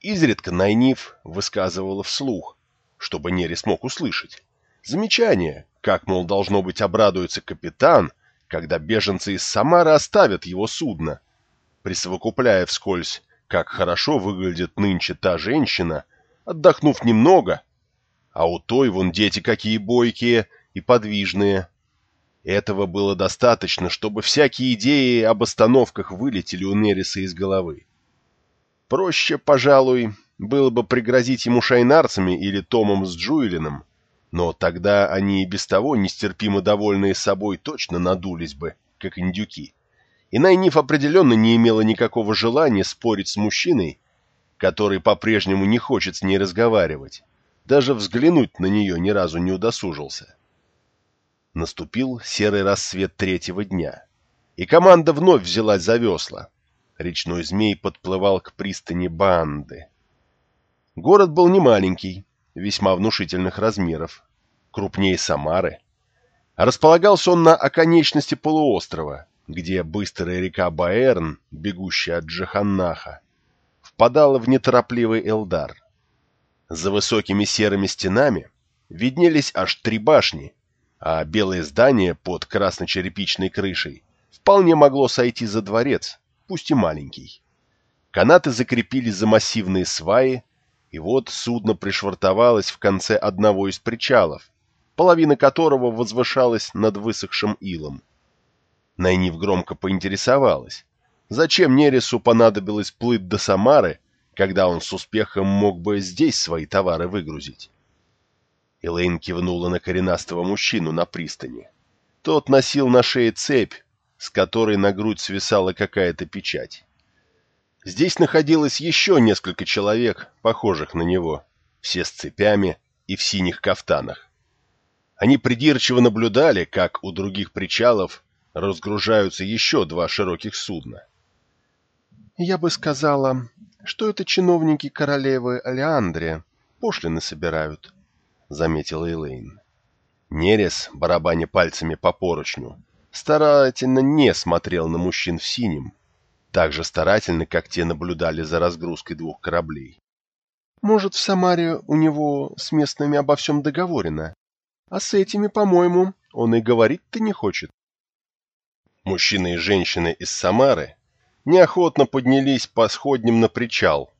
Изредка Найниф высказывала вслух, чтобы Нери смог услышать. Замечание, как, мол, должно быть, обрадуется капитан, когда беженцы из Самары оставят его судно, присовокупляя вскользь, как хорошо выглядит нынче та женщина, отдохнув немного, а у той вон дети какие бойкие и подвижные, этого было достаточно, чтобы всякие идеи об остановках вылетели у Нериса из головы. Проще, пожалуй, было бы пригрозить ему шайнарцами или Томом с Джуэлином, но тогда они и без того, нестерпимо довольные собой, точно надулись бы, как индюки. И Найниф определенно не имела никакого желания спорить с мужчиной, который по-прежнему не хочет с ней разговаривать, даже взглянуть на нее ни разу не удосужился. Наступил серый рассвет третьего дня, и команда вновь взялась за весла. Речной змей подплывал к пристани Банды. Город был немаленький, весьма внушительных размеров, крупнее Самары. Располагался он на оконечности полуострова, где быстрая река Баэрн, бегущая от Джаханнаха, впадала в неторопливый Элдар. За высокими серыми стенами виднелись аж три башни, а белое здание под красно-черепичной крышей вполне могло сойти за дворец, пусть и маленький. Канаты закрепились за массивные сваи, и вот судно пришвартовалось в конце одного из причалов, половина которого возвышалась над высохшим илом. Найнив громко поинтересовалась, зачем Нересу понадобилось плыть до Самары, когда он с успехом мог бы здесь свои товары выгрузить. Элейн кивнула на коренастого мужчину на пристани. Тот носил на шее цепь, с которой на грудь свисала какая-то печать. Здесь находилось еще несколько человек, похожих на него, все с цепями и в синих кафтанах. Они придирчиво наблюдали, как у других причалов разгружаются еще два широких судна. «Я бы сказала, что это чиновники королевы Алеандрия пошлины собирают», — заметила Элейн. Нерес, барабаня пальцами по поручню, старательно не смотрел на мужчин в синем, так же старательно, как те наблюдали за разгрузкой двух кораблей. «Может, в Самаре у него с местными обо всем договорено, а с этими, по-моему, он и говорить-то не хочет». Мужчины и женщины из Самары неохотно поднялись по сходням на причал.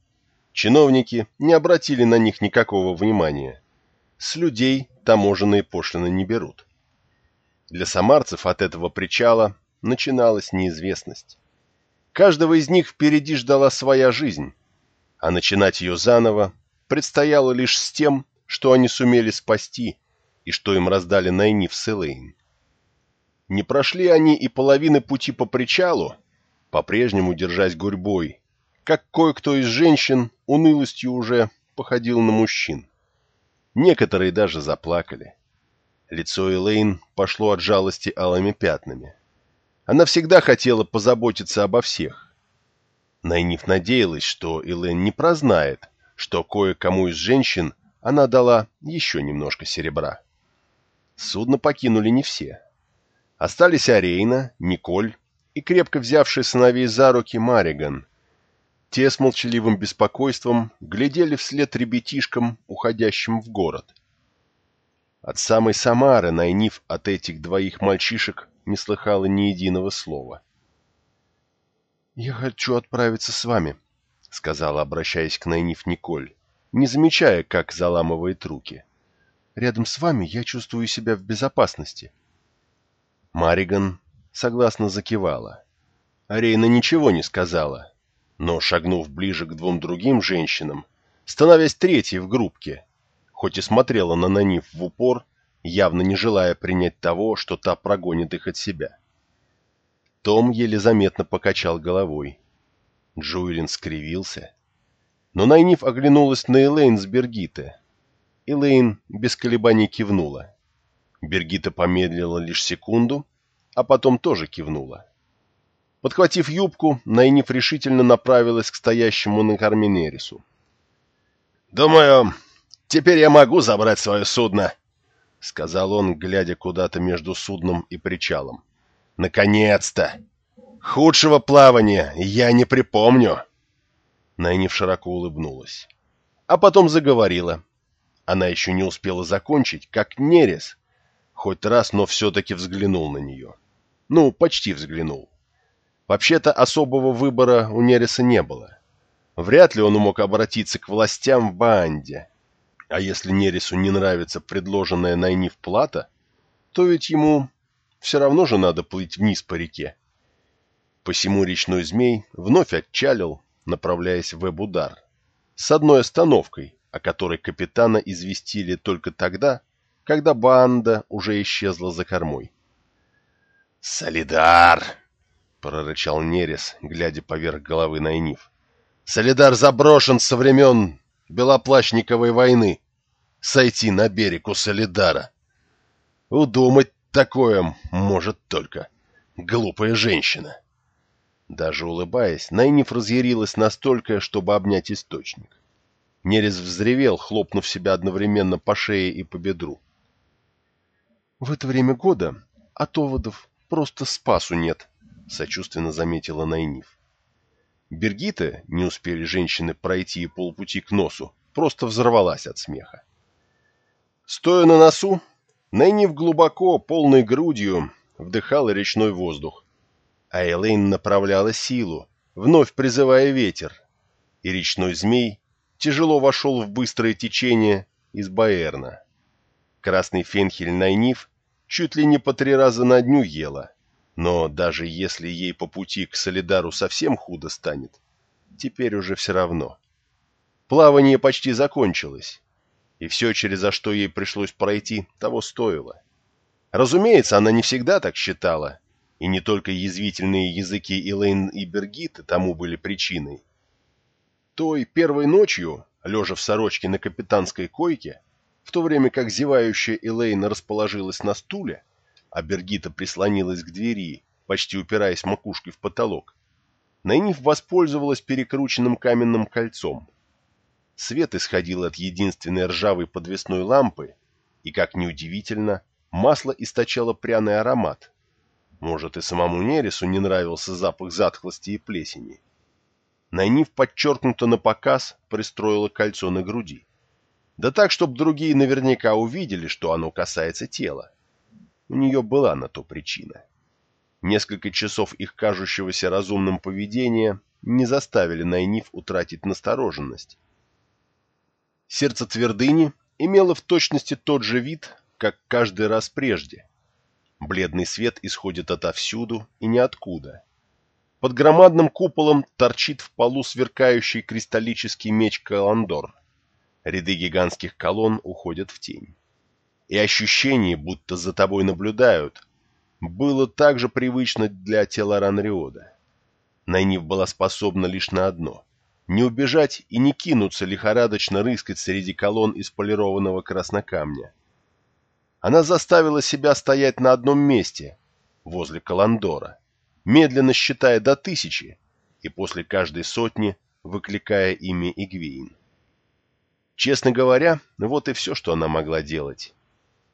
Чиновники не обратили на них никакого внимания. С людей таможенные пошлины не берут. Для самарцев от этого причала начиналась неизвестность. Каждого из них впереди ждала своя жизнь, а начинать ее заново предстояло лишь с тем, что они сумели спасти и что им раздали Найниф с Элейн. Не прошли они и половины пути по причалу, по-прежнему держась гурьбой, как кое-кто из женщин унылостью уже походил на мужчин. Некоторые даже заплакали. Лицо Элейн пошло от жалости алыми пятнами. Она всегда хотела позаботиться обо всех. Найниф надеялась, что Элейн не прознает, что кое-кому из женщин она дала еще немножко серебра. Судно покинули не все. Остались Арейна, Николь и крепко взявший сыновей за руки Мариган. Те с молчаливым беспокойством глядели вслед ребятишкам, уходящим в город. От самой Самары Найниф от этих двоих мальчишек не слыхала ни единого слова. «Я хочу отправиться с вами», — сказала, обращаясь к Найниф Николь, не замечая, как заламывает руки. «Рядом с вами я чувствую себя в безопасности». Мариган согласно закивала. Арейна ничего не сказала, но, шагнув ближе к двум другим женщинам, становясь третьей в группке, хоть и смотрела на Нанив в упор, явно не желая принять того, что та прогонит их от себя. Том еле заметно покачал головой. Джуэлин скривился. Но Найниф оглянулась на Элейн с Бергиты. Элейн без колебаний кивнула. Бергита помедлила лишь секунду, а потом тоже кивнула. Подхватив юбку, Найниф решительно направилась к стоящему на корме Нерису. «Думаю, «Теперь я могу забрать свое судно», — сказал он, глядя куда-то между судном и причалом. «Наконец-то! Худшего плавания я не припомню!» Найниф широко улыбнулась. А потом заговорила. Она еще не успела закончить, как Нерес, хоть раз, но все-таки взглянул на нее. Ну, почти взглянул. Вообще-то особого выбора у Нереса не было. Вряд ли он мог обратиться к властям в Баанде а если Нерису не нравится предложенная Найниф плата, то ведь ему все равно же надо плыть вниз по реке. Посему речной змей вновь отчалил, направляясь в Эбудар, с одной остановкой, о которой капитана известили только тогда, когда банда уже исчезла за кормой. «Солидар!» — прорычал Нерис, глядя поверх головы Найниф. «Солидар заброшен со времен Белоплащниковой войны сойти на берег у Солидара. Удумать такое может только глупая женщина. Даже улыбаясь, Найниф разъярилась настолько, чтобы обнять источник. Нерез взревел, хлопнув себя одновременно по шее и по бедру. «В это время года от оводов просто спасу нет», — сочувственно заметила Найниф. Бергита, не успели женщины пройти и полпути к носу, просто взорвалась от смеха. Стоя на носу, Нэннив глубоко, полной грудью, вдыхала речной воздух. А Элейн направляла силу, вновь призывая ветер. И речной змей тяжело вошел в быстрое течение из Баэрна. Красный фенхель Найниф чуть ли не по три раза на дню ела. Но даже если ей по пути к Солидару совсем худо станет, теперь уже все равно. Плавание почти закончилось, и все, через за что ей пришлось пройти, того стоило. Разумеется, она не всегда так считала, и не только язвительные языки Элейн и Бергиты тому были причиной. Той первой ночью, лежа в сорочке на капитанской койке, в то время как зевающая Элейн расположилась на стуле, а Бергита прислонилась к двери, почти упираясь макушкой в потолок, Найниф воспользовалась перекрученным каменным кольцом. Свет исходил от единственной ржавой подвесной лампы, и, как неудивительно, масло источало пряный аромат. Может, и самому Нерису не нравился запах затхлости и плесени. Найниф подчеркнуто на показ пристроила кольцо на груди. Да так, чтобы другие наверняка увидели, что оно касается тела. У нее была на то причина. Несколько часов их кажущегося разумным поведения не заставили Найниф утратить настороженность. Сердце твердыни имело в точности тот же вид, как каждый раз прежде. Бледный свет исходит отовсюду и ниоткуда. Под громадным куполом торчит в полу сверкающий кристаллический меч Каландор. Ряды гигантских колонн уходят в тень. И ощущение, будто за тобой наблюдают, было также привычно для тела Ранриода. Найниф была способна лишь на одно — не убежать и не кинуться лихорадочно рыскать среди колонн из полированного краснокамня. Она заставила себя стоять на одном месте, возле Каландора, медленно считая до тысячи, и после каждой сотни выкликая имя Игвейн. Честно говоря, вот и все, что она могла делать.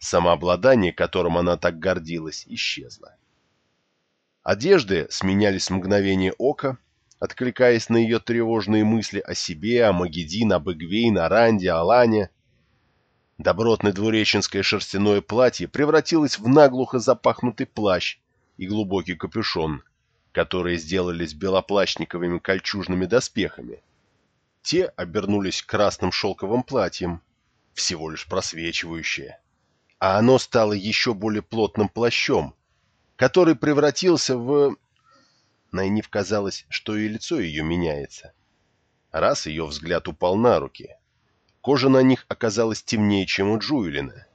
Самообладание, которым она так гордилась, исчезло. Одежды сменялись в мгновение ока, откликаясь на ее тревожные мысли о себе, о Магеддин, об Игвейн, о Ранде, о Лане. Добротное двуреченское шерстяное платье превратилось в наглухо запахнутый плащ и глубокий капюшон, которые сделались белоплащниковыми кольчужными доспехами. Те обернулись красным шелковым платьем, всего лишь просвечивающее, а оно стало еще более плотным плащом, который превратился в... Найниф казалось, что и лицо ее меняется. Раз ее взгляд упал на руки, кожа на них оказалась темнее, чем у Джуэлина.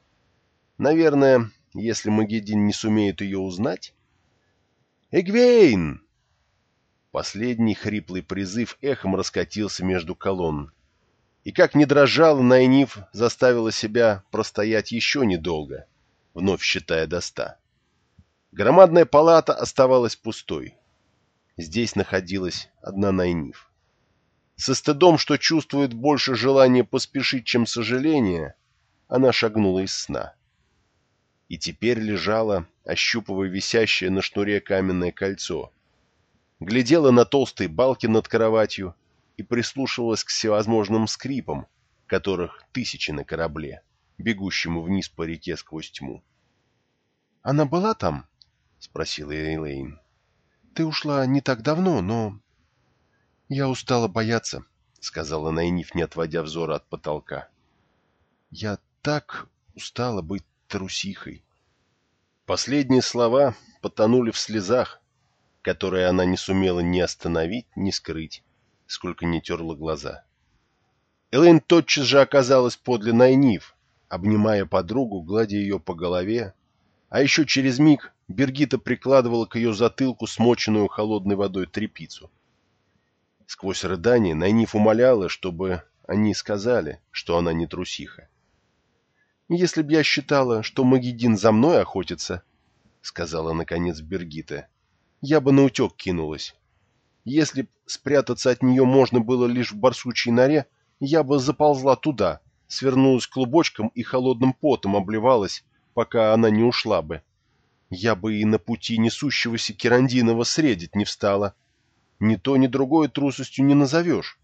Наверное, если Магеддин не сумеет ее узнать... «Эгвейн!» Последний хриплый призыв эхом раскатился между колонн. И как не дрожала, Найниф заставила себя простоять еще недолго, вновь считая до ста. Громадная палата оставалась пустой. Здесь находилась одна Найниф. Со стыдом, что чувствует больше желания поспешить, чем сожаления, она шагнула из сна. И теперь лежала, ощупывая висящее на шнуре каменное кольцо. Глядела на толстые балки над кроватью и прислушивалась к всевозможным скрипам, которых тысячи на корабле, бегущему вниз по реке сквозь тьму. «Она была там?» — спросила Эйлейн. «Ты ушла не так давно, но...» «Я устала бояться», — сказала Найниф, не отводя взора от потолка. «Я так устала быть трусихой». Последние слова потонули в слезах, которые она не сумела ни остановить, ни скрыть, сколько не терла глаза. Элэйн тотчас же оказалась подле Найниф, обнимая подругу, гладя ее по голове, а еще через миг Бергита прикладывала к ее затылку смоченную холодной водой трепицу. Сквозь рыдание Найниф умоляла, чтобы они сказали, что она не трусиха. «Если б я считала, что Магеддин за мной охотится, — сказала, наконец, Бергита, — я бы наутек кинулась. Если спрятаться от нее можно было лишь в барсучьей норе, я бы заползла туда, свернулась клубочком и холодным потом обливалась, пока она не ушла бы. Я бы и на пути несущегося Керандинова средить не встала. Ни то, ни другое трусостью не назовешь.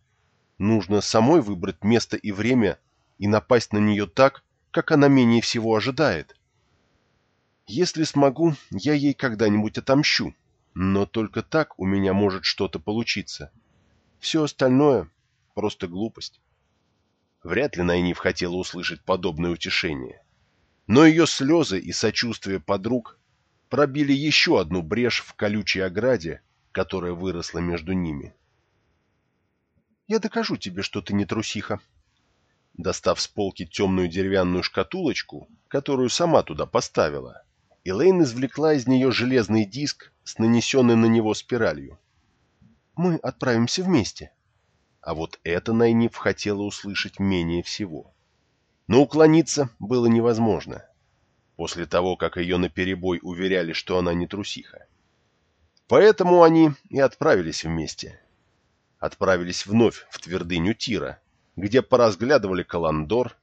Нужно самой выбрать место и время и напасть на нее так, как она менее всего ожидает. Если смогу, я ей когда-нибудь отомщу, но только так у меня может что-то получиться. Все остальное — просто глупость. Вряд ли Найниф хотела услышать подобное утешение. Но ее слезы и сочувствие подруг пробили еще одну брешь в колючей ограде, которая выросла между ними. «Я докажу тебе, что ты не трусиха». Достав с полки темную деревянную шкатулочку, которую сама туда поставила, Элейн извлекла из нее железный диск с нанесенной на него спиралью. «Мы отправимся вместе». А вот это Найниф хотела услышать менее всего но уклониться было невозможно, после того, как ее наперебой уверяли, что она не трусиха. Поэтому они и отправились вместе. Отправились вновь в твердыню Тира, где поразглядывали Каландор,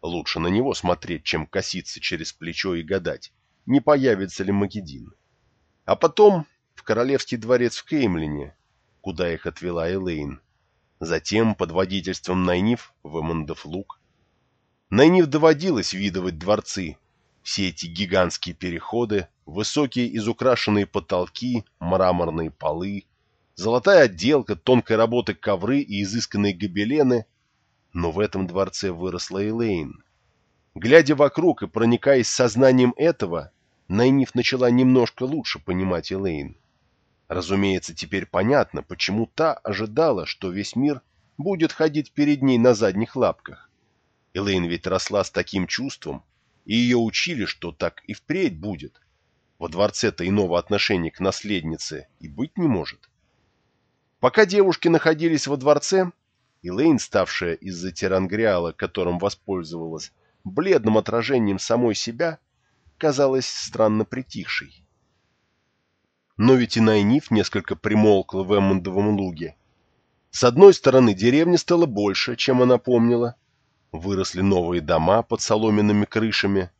лучше на него смотреть, чем коситься через плечо и гадать, не появится ли Македин. А потом в королевский дворец в Кеймлине, куда их отвела Элейн, затем под водительством Найниф в Эммондов луг, Найниф доводилось видывать дворцы, все эти гигантские переходы, высокие изукрашенные потолки, мраморные полы, золотая отделка, тонкой работы ковры и изысканные гобелены. Но в этом дворце выросла Элейн. Глядя вокруг и проникаясь сознанием этого, Найниф начала немножко лучше понимать Элейн. Разумеется, теперь понятно, почему та ожидала, что весь мир будет ходить перед ней на задних лапках Элейн ведь росла с таким чувством, и ее учили, что так и впредь будет. Во дворце-то иного отношения к наследнице и быть не может. Пока девушки находились во дворце, Элейн, ставшая из-за тирангриала, которым воспользовалась, бледным отражением самой себя, казалась странно притихшей. Но ведь и Найниф несколько примолкла в Эммондовом луге. С одной стороны, деревня стала больше, чем она помнила. Выросли новые дома под соломенными крышами,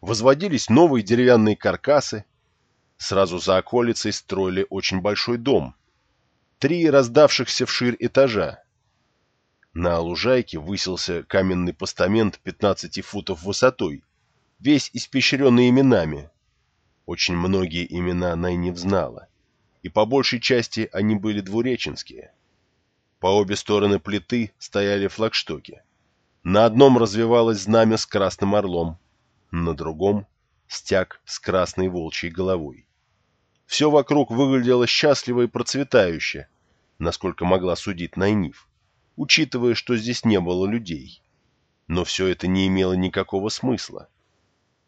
возводились новые деревянные каркасы. Сразу за околицей строили очень большой дом. Три раздавшихся вширь этажа. На лужайке высился каменный постамент 15 футов высотой, весь испещренный именами. Очень многие имена Найнив знала, и по большей части они были двуреченские. По обе стороны плиты стояли флагштоки. На одном развивалось знамя с красным орлом, на другом — стяг с красной волчьей головой. Все вокруг выглядело счастливо и процветающе, насколько могла судить Найниф, учитывая, что здесь не было людей. Но все это не имело никакого смысла.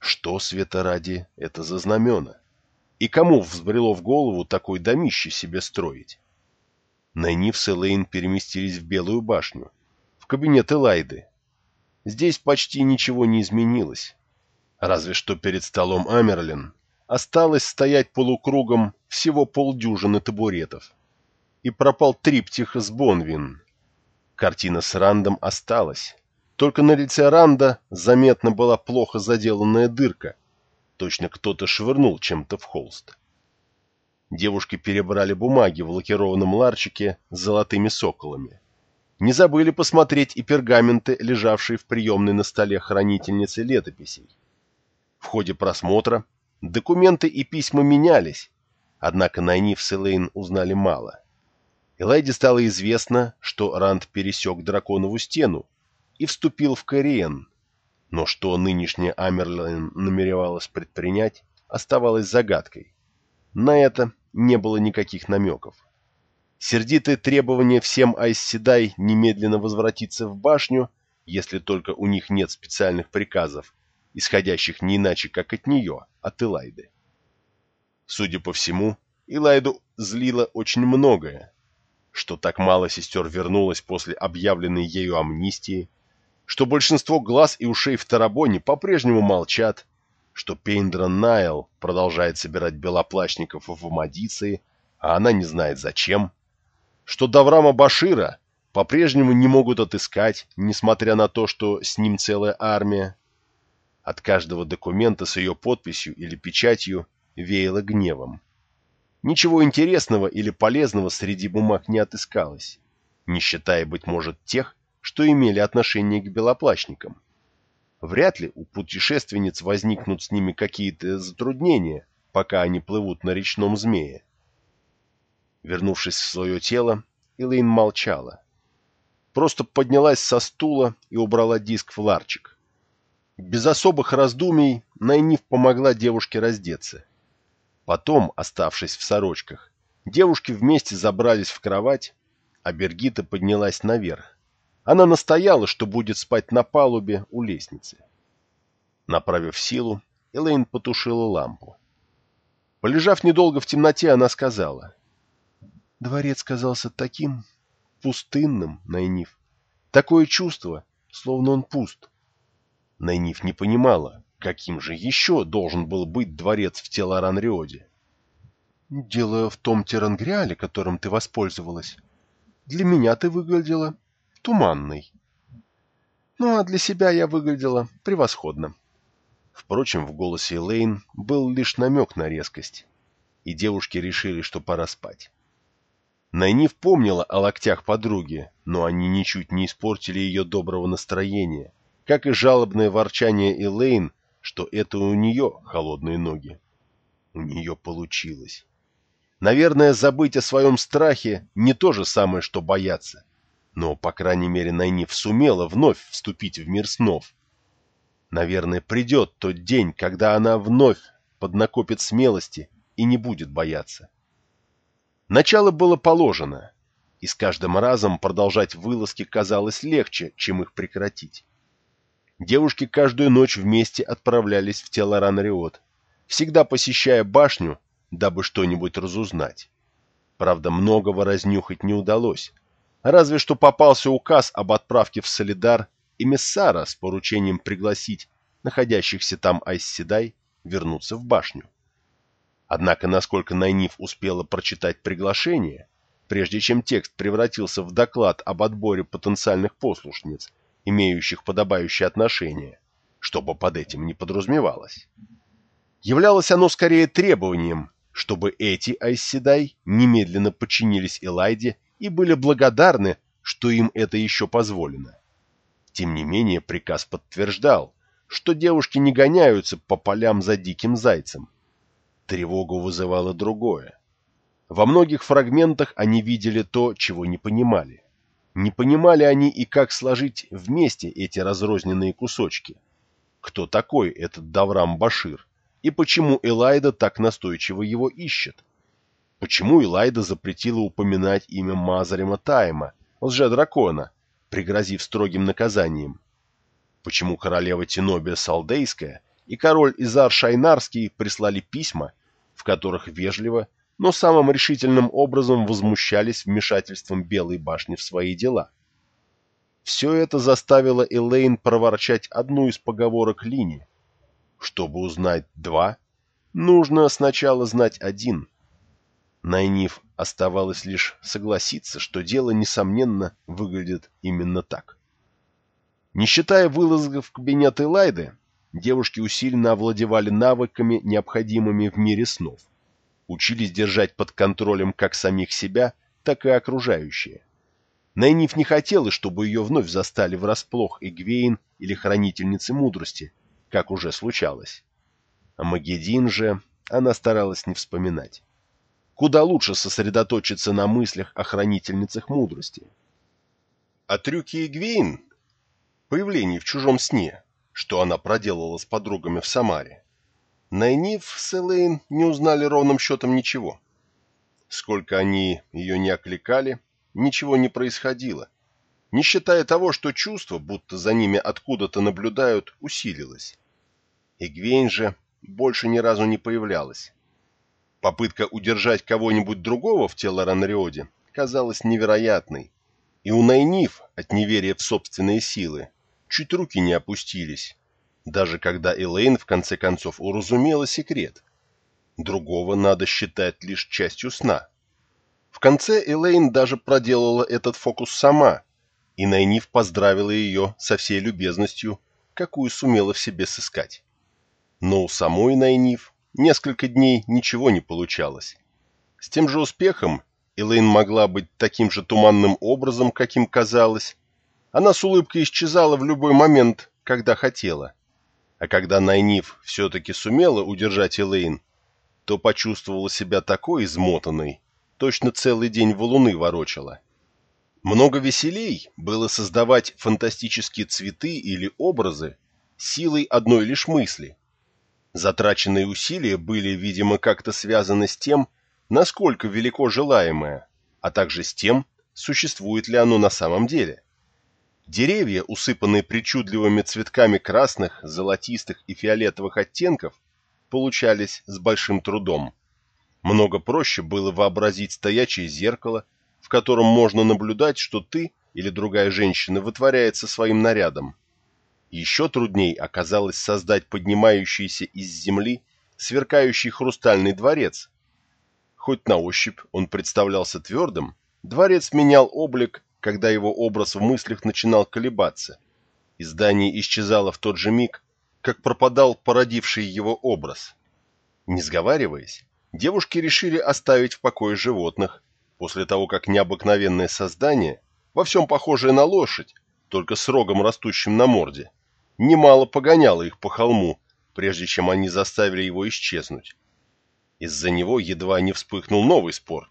Что, света ради, это за знамена? И кому взбрело в голову такой домище себе строить? Найниф с Элейн переместились в Белую башню, в кабинет Элайды. Здесь почти ничего не изменилось. Разве что перед столом Амерлин осталось стоять полукругом всего полдюжины табуретов. И пропал триптих с Бонвин. Картина с Рандом осталась. Только на лице Ранда заметно была плохо заделанная дырка. Точно кто-то швырнул чем-то в холст. Девушки перебрали бумаги в лакированном ларчике с золотыми соколами. Не забыли посмотреть и пергаменты, лежавшие в приемной на столе хранительницы летописей. В ходе просмотра документы и письма менялись, однако Найниф с Элейн узнали мало. Элайде стало известно, что Ранд пересек драконову стену, и вступил в Кориен. Но что нынешняя Амерлин намеревалась предпринять, оставалось загадкой. На это не было никаких намеков. Сердитое требование всем Айсседай немедленно возвратиться в башню, если только у них нет специальных приказов, исходящих не иначе, как от нее, от Элайды. Судя по всему, Илайду злило очень многое, что так мало сестер вернулось после объявленной ею амнистии, что большинство глаз и ушей в Тарабоне по-прежнему молчат, что Пейндрон Найл продолжает собирать белоплащников в Амадиции, а она не знает зачем, что Даврама Башира по-прежнему не могут отыскать, несмотря на то, что с ним целая армия. От каждого документа с ее подписью или печатью веяло гневом. Ничего интересного или полезного среди бумаг не отыскалось, не считая, быть может, тех, что имели отношение к белоплащникам. Вряд ли у путешественниц возникнут с ними какие-то затруднения, пока они плывут на речном змее. Вернувшись в свое тело, Элейн молчала. Просто поднялась со стула и убрала диск в ларчик. Без особых раздумий Найниф помогла девушке раздеться. Потом, оставшись в сорочках, девушки вместе забрались в кровать, а Бергита поднялась наверх, она настояла, что будет спать на палубе у лестницы. Направив силу, Элейн потушила лампу. Полежав недолго в темноте, она сказала. Дворец казался таким пустынным, Найниф. Такое чувство, словно он пуст. Найниф не понимала, каким же еще должен был быть дворец в Телоранриоде. Дело в том Терангриале, которым ты воспользовалась. Для меня ты выглядела туманный. Ну, а для себя я выглядела превосходно. Впрочем, в голосе Лейн был лишь намек на резкость, и девушки решили, что пора спать. Найниф помнила о локтях подруги, но они ничуть не испортили ее доброго настроения, как и жалобное ворчание Элейн, что это у нее холодные ноги. У нее получилось. Наверное, забыть о своем страхе не то же самое, что бояться. Но, по крайней мере, Найниф сумела вновь вступить в мир снов. Наверное, придет тот день, когда она вновь поднакопит смелости и не будет бояться. Начало было положено, и с каждым разом продолжать вылазки казалось легче, чем их прекратить. Девушки каждую ночь вместе отправлялись в Телоран-Риот, всегда посещая башню, дабы что-нибудь разузнать. Правда, многого разнюхать не удалось, разве что попался указ об отправке в Солидар эмиссара с поручением пригласить находящихся там Айсседай вернуться в башню. Однако, насколько Найниф успела прочитать приглашение, прежде чем текст превратился в доклад об отборе потенциальных послушниц, имеющих подобающее отношение, чтобы под этим не подразумевалось. Являлось оно скорее требованием, чтобы эти Айсседай немедленно подчинились Элайде и были благодарны, что им это еще позволено. Тем не менее, приказ подтверждал, что девушки не гоняются по полям за диким зайцем. Тревогу вызывало другое. Во многих фрагментах они видели то, чего не понимали. Не понимали они и как сложить вместе эти разрозненные кусочки. Кто такой этот Даврам Башир? И почему Элайда так настойчиво его ищет? Почему Элайда запретила упоминать имя Мазарима Тайма, лже-дракона, пригрозив строгим наказанием? Почему королева Тинобия Салдейская и король Изар Шайнарский прислали письма, в которых вежливо но самым решительным образом возмущались вмешательством Белой башни в свои дела. Все это заставило Элейн проворчать одну из поговорок Лини. Чтобы узнать два, нужно сначала знать один. Найниф оставалось лишь согласиться, что дело, несомненно, выглядит именно так. Не считая вылазок в кабинет Элайды, девушки усиленно овладевали навыками, необходимыми в мире снов учились держать под контролем как самих себя, так и окружающие. Найниф не хотела, чтобы ее вновь застали врасплох Игвейн или Хранительницы Мудрости, как уже случалось. А Магедин же она старалась не вспоминать. Куда лучше сосредоточиться на мыслях о Хранительницах Мудрости. О трюке Игвейн, появлении в чужом сне, что она проделала с подругами в Самаре, Найниф с Элейн не узнали ровным счетом ничего. Сколько они ее не окликали, ничего не происходило, не считая того, что чувство, будто за ними откуда-то наблюдают, усилилось. Игвейн же больше ни разу не появлялась. Попытка удержать кого-нибудь другого в тело Ранриоде казалась невероятной, и у Найниф от неверия в собственные силы чуть руки не опустились, даже когда Элейн в конце концов уразумела секрет. Другого надо считать лишь частью сна. В конце Элейн даже проделала этот фокус сама, и Найниф поздравила ее со всей любезностью, какую сумела в себе сыскать. Но у самой Найниф несколько дней ничего не получалось. С тем же успехом Элейн могла быть таким же туманным образом, каким казалось. Она с улыбкой исчезала в любой момент, когда хотела. А когда Найниф все-таки сумела удержать Элейн, то почувствовала себя такой измотанной, точно целый день валуны ворочала. Много веселей было создавать фантастические цветы или образы силой одной лишь мысли. Затраченные усилия были, видимо, как-то связаны с тем, насколько велико желаемое, а также с тем, существует ли оно на самом деле. Деревья, усыпанные причудливыми цветками красных, золотистых и фиолетовых оттенков, получались с большим трудом. Много проще было вообразить стоячее зеркало, в котором можно наблюдать, что ты или другая женщина вытворяет со своим нарядом. Еще трудней оказалось создать поднимающийся из земли сверкающий хрустальный дворец. Хоть на ощупь он представлялся твердым, дворец менял облик когда его образ в мыслях начинал колебаться. И здание исчезало в тот же миг, как пропадал породивший его образ. Не сговариваясь, девушки решили оставить в покое животных, после того, как необыкновенное создание, во всем похожее на лошадь, только с рогом растущим на морде, немало погоняло их по холму, прежде чем они заставили его исчезнуть. Из-за него едва не вспыхнул новый спор.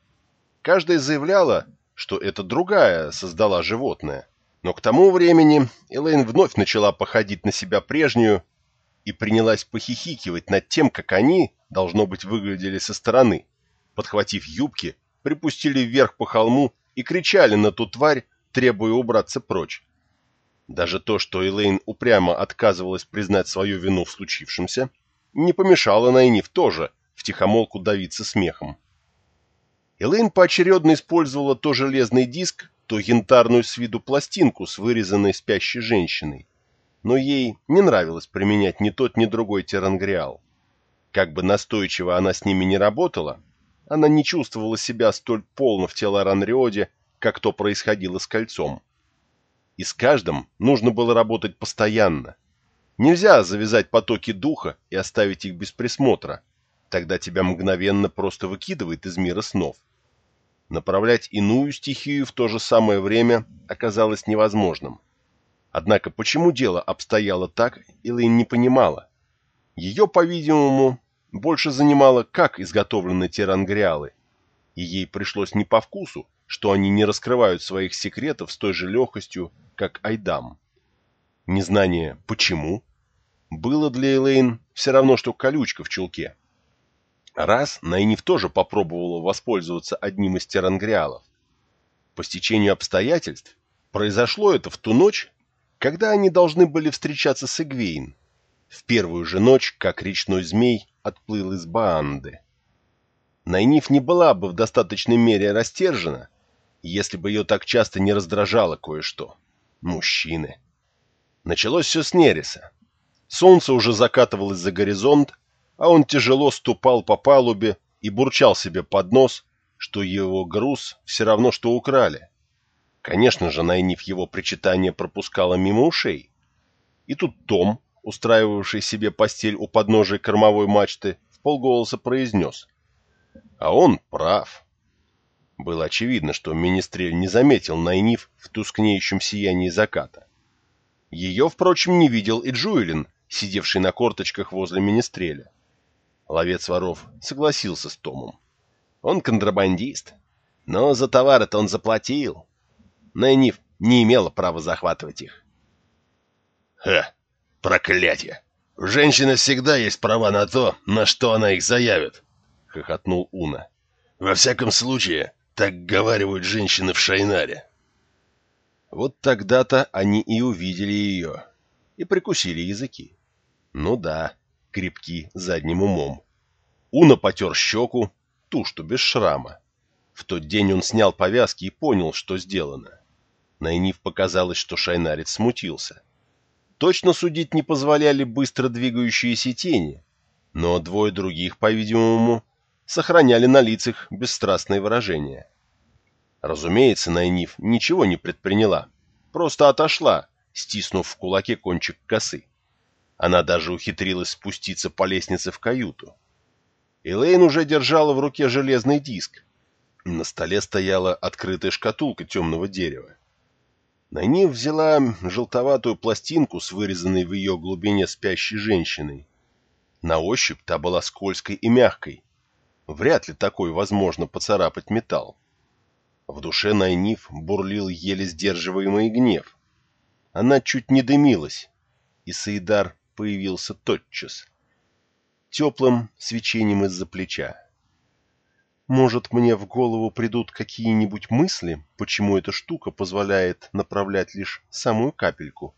Каждая заявляла, что это другая создала животное. Но к тому времени Элейн вновь начала походить на себя прежнюю и принялась похихикивать над тем, как они, должно быть, выглядели со стороны. Подхватив юбки, припустили вверх по холму и кричали на ту тварь, требуя убраться прочь. Даже то, что Элейн упрямо отказывалась признать свою вину в случившемся, не помешало Найниф тоже втихомолку давиться смехом. Элейн поочередно использовала то железный диск, то янтарную с виду пластинку с вырезанной спящей женщиной, но ей не нравилось применять ни тот, ни другой терангриал. Как бы настойчиво она с ними не работала, она не чувствовала себя столь полно в тело Ранриоде, как то происходило с кольцом. И с каждым нужно было работать постоянно. Нельзя завязать потоки духа и оставить их без присмотра, тогда тебя мгновенно просто выкидывает из мира снов. Направлять иную стихию в то же самое время оказалось невозможным. Однако почему дело обстояло так, Элэйн не понимала. Ее, по-видимому, больше занимало, как изготовлены терангриалы, и ей пришлось не по вкусу, что они не раскрывают своих секретов с той же легкостью, как Айдам. Незнание «почему» было для Элейн все равно, что колючка в чулке. Раз Найниф тоже попробовала воспользоваться одним из терангриалов. По стечению обстоятельств произошло это в ту ночь, когда они должны были встречаться с Эгвейн, в первую же ночь, как речной змей отплыл из Баанды. Найниф не была бы в достаточной мере растержена, если бы ее так часто не раздражало кое-что. Мужчины. Началось все с Нереса. Солнце уже закатывалось за горизонт, а он тяжело ступал по палубе и бурчал себе под нос, что его груз все равно, что украли. Конечно же, Найниф его причитание пропускала мимо ушей. И тут Том, устраивавший себе постель у подножия кормовой мачты, в полголоса произнес. А он прав. Было очевидно, что Министрель не заметил Найниф в тускнеющем сиянии заката. Ее, впрочем, не видел и Джуэлин, сидевший на корточках возле Министреля. Ловец воров согласился с Томом. Он контрабандист, но за товар-то он заплатил. Найниф не имела права захватывать их. «Ха! Проклятие! У женщины всегда есть права на то, на что она их заявит!» — хохотнул Уна. «Во всяком случае, так говаривают женщины в Шайнаре». Вот тогда-то они и увидели ее, и прикусили языки. Ну да, крепки задним умом. Уна потер щеку, ту, что без шрама. В тот день он снял повязки и понял, что сделано. Найниф показалось, что шайнарец смутился. Точно судить не позволяли быстро двигающиеся тени, но двое других, по-видимому, сохраняли на лицах бесстрастное выражение. Разумеется, Найниф ничего не предприняла, просто отошла, стиснув в кулаке кончик косы. Она даже ухитрилась спуститься по лестнице в каюту. Элейн уже держала в руке железный диск. На столе стояла открытая шкатулка темного дерева. Найниф взяла желтоватую пластинку с вырезанной в ее глубине спящей женщиной. На ощупь та была скользкой и мягкой. Вряд ли такой возможно поцарапать металл. В душе Найниф бурлил еле сдерживаемый гнев. Она чуть не дымилась, и Саидар появился тотчас. Теплым свечением из-за плеча. Может, мне в голову придут какие-нибудь мысли, почему эта штука позволяет направлять лишь самую капельку?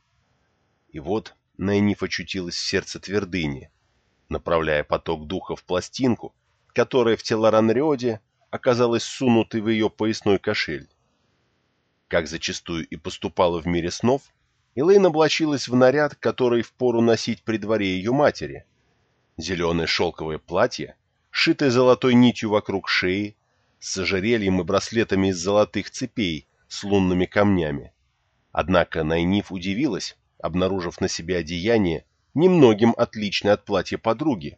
И вот Найниф очутилась в сердце твердыни, направляя поток духа в пластинку, которая в Теларанриоде оказалась сунутой в ее поясной кошель. Как зачастую и поступала в мире снов, Элейн облачилась в наряд, который впору носить при дворе ее матери. Зеленое шелковое платье — шитой золотой нитью вокруг шеи, с ожерельем и браслетами из золотых цепей с лунными камнями. Однако Найниф удивилась, обнаружив на себе одеяние, немногим отличное от платья подруги,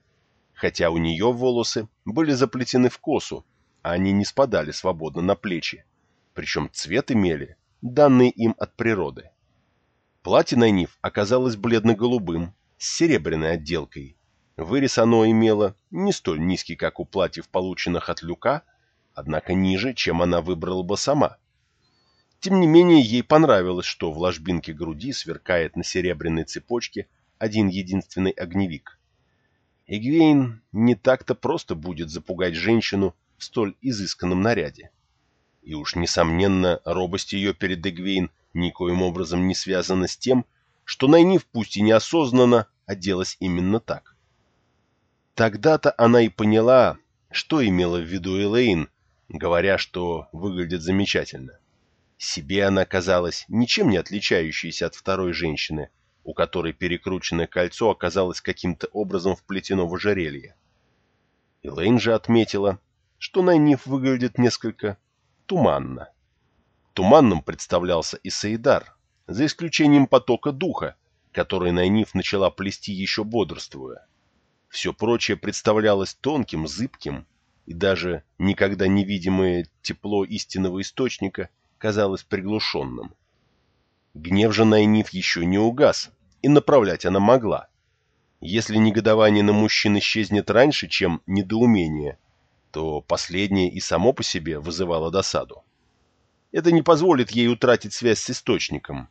хотя у нее волосы были заплетены в косу, а они не спадали свободно на плечи, причем цвет имели, данный им от природы. Платье Найниф оказалось бледно-голубым, с серебряной отделкой, Вырез оно имело не столь низкий, как у платьев, полученных от Люка, однако ниже, чем она выбрала бы сама. Тем не менее, ей понравилось, что в ложбинке груди сверкает на серебряной цепочке один единственный огневик. Эгвейн не так-то просто будет запугать женщину в столь изысканном наряде. И уж, несомненно, робость ее перед Эгвейн никоим образом не связано с тем, что Найниф пусть и неосознанно оделась именно так. Тогда-то она и поняла, что имела в виду Элейн, говоря, что выглядит замечательно. Себе она казалась ничем не отличающейся от второй женщины, у которой перекрученное кольцо оказалось каким-то образом вплетено в ожерелье. Элейн же отметила, что Найниф выглядит несколько туманно. Туманным представлялся и Саидар, за исключением потока духа, который Найниф начала плести еще бодрствуя. Все прочее представлялось тонким, зыбким, и даже никогда невидимое тепло истинного источника казалось приглушенным. Гнев же Найниф еще не угас, и направлять она могла. Если негодование на мужчин исчезнет раньше, чем недоумение, то последнее и само по себе вызывало досаду. Это не позволит ей утратить связь с источником.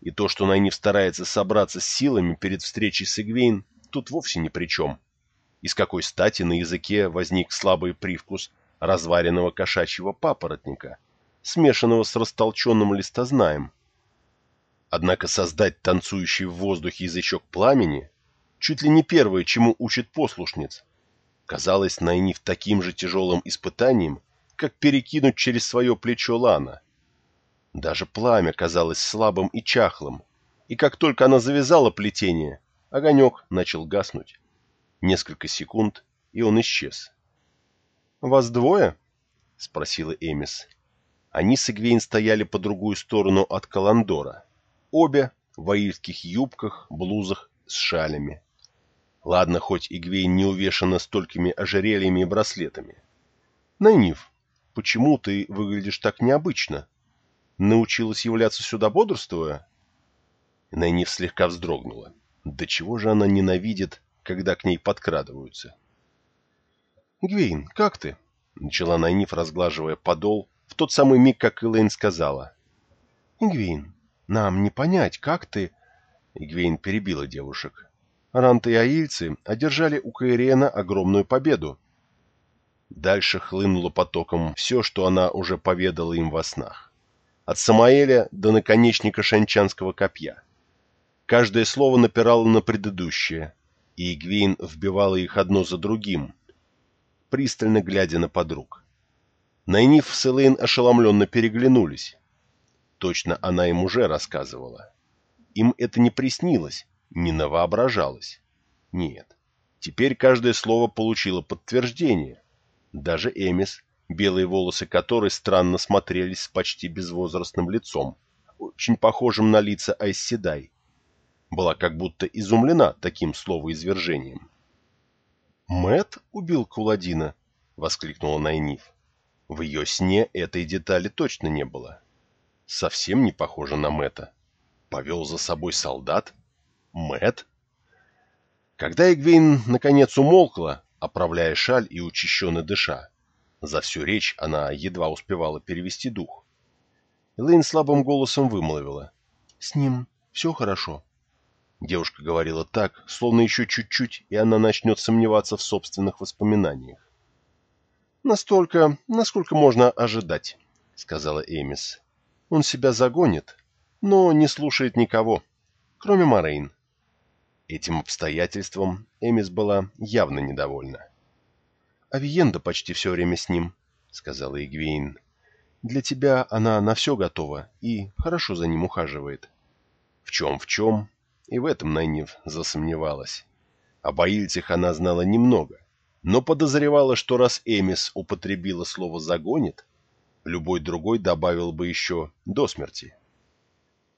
И то, что Найниф старается собраться с силами перед встречей с Игвейн, тут вовсе ни при чем. И какой стати на языке возник слабый привкус разваренного кошачьего папоротника, смешанного с растолченным листознаем. Однако создать танцующий в воздухе язычок пламени чуть ли не первое, чему учит послушниц. Казалось Найниф таким же тяжелым испытанием, как перекинуть через свое плечо лана. Даже пламя казалось слабым и чахлым, и как только она завязала плетение, огонек начал гаснуть. Несколько секунд, и он исчез. «Вас двое?» — спросила Эмис. Они с Игвейн стояли по другую сторону от Каландора. Обе в аильских юбках, блузах с шалями. Ладно, хоть Игвейн не увешана столькими ожерельями и браслетами. Найниф, почему ты выглядишь так необычно? Научилась являться сюда бодрствуя? Найниф слегка вздрогнула. До чего же она ненавидит когда к ней подкрадываются. «Гвейн, как ты?» — начала Найниф, разглаживая подол, в тот самый миг, как Элэйн сказала. «Гвейн, нам не понять, как ты...» Игвейн перебила девушек. Ранты и аильцы одержали у Каириена огромную победу. Дальше хлынуло потоком все, что она уже поведала им во снах. От Самаэля до наконечника шанчанского копья. Каждое слово напирало на предыдущее, и Игвейн вбивала их одно за другим, пристально глядя на подруг. Найниф с Элейн ошеломленно переглянулись. Точно она им уже рассказывала. Им это не приснилось, не навоображалось. Нет, теперь каждое слово получило подтверждение. Даже Эмис, белые волосы которой странно смотрелись с почти безвозрастным лицом, очень похожим на лица Айсседай, была как будто изумлена таким словоизвержением. Мэт убил Куладина?» — воскликнула Найниф. В ее сне этой детали точно не было. Совсем не похоже на Мэта. Повел за собой солдат? Мэт? Когда Эгвейн наконец умолкла, оправляя шаль и учащенно дыша, за всю речь она едва успевала перевести дух. Элэйн слабым голосом вымолвила. «С ним все хорошо». Девушка говорила так, словно еще чуть-чуть, и она начнет сомневаться в собственных воспоминаниях. «Настолько, насколько можно ожидать», — сказала Эмис. «Он себя загонит, но не слушает никого, кроме Морейн». Этим обстоятельством Эмис была явно недовольна. «Авиенда почти все время с ним», — сказала Игвейн. «Для тебя она на все готова и хорошо за ним ухаживает». В чем-в чем, и в этом Найниф засомневалась. О боильцах она знала немного, но подозревала, что раз Эмис употребила слово «загонит», любой другой добавил бы еще «до смерти».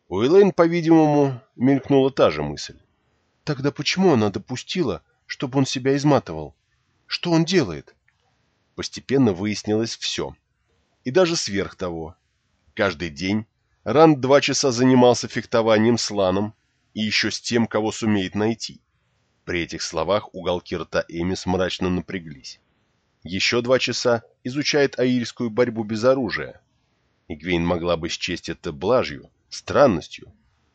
У Элэйн, по-видимому, мелькнула та же мысль. Тогда почему она допустила, чтобы он себя изматывал? Что он делает? Постепенно выяснилось все. И даже сверх того. Каждый день Ранд два часа занимался фехтованием с Ланом, и еще с тем, кого сумеет найти. При этих словах уголки рта Эмис мрачно напряглись. Еще два часа изучает аильскую борьбу без оружия. Игвейн могла бы счесть это блажью, странностью,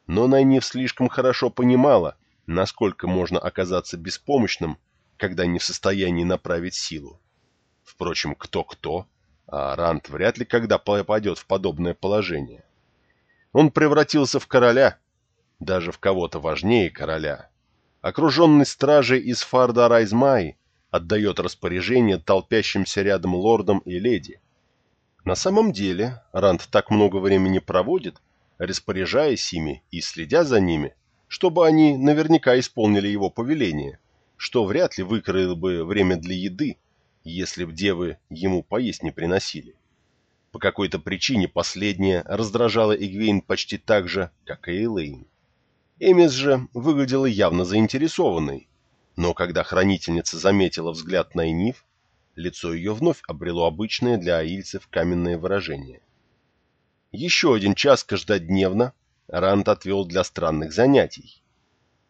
но Найниф слишком хорошо понимала, насколько можно оказаться беспомощным, когда не в состоянии направить силу. Впрочем, кто-кто, а Рант вряд ли когда попадет в подобное положение. Он превратился в короля, даже в кого-то важнее короля. Окруженный стражей из Фарда Райзмай отдает распоряжение толпящимся рядом лордам и леди. На самом деле Ранд так много времени проводит, распоряжаясь ими и следя за ними, чтобы они наверняка исполнили его повеление, что вряд ли выкроил бы время для еды, если б девы ему поесть не приносили. По какой-то причине последняя раздражала Игвейн почти так же, как и Элейн. Эмис же выглядела явно заинтересованной, но когда хранительница заметила взгляд на Энив, лицо ее вновь обрело обычное для аильцев каменное выражение. Еще один час каждодневно Ранд отвел для странных занятий.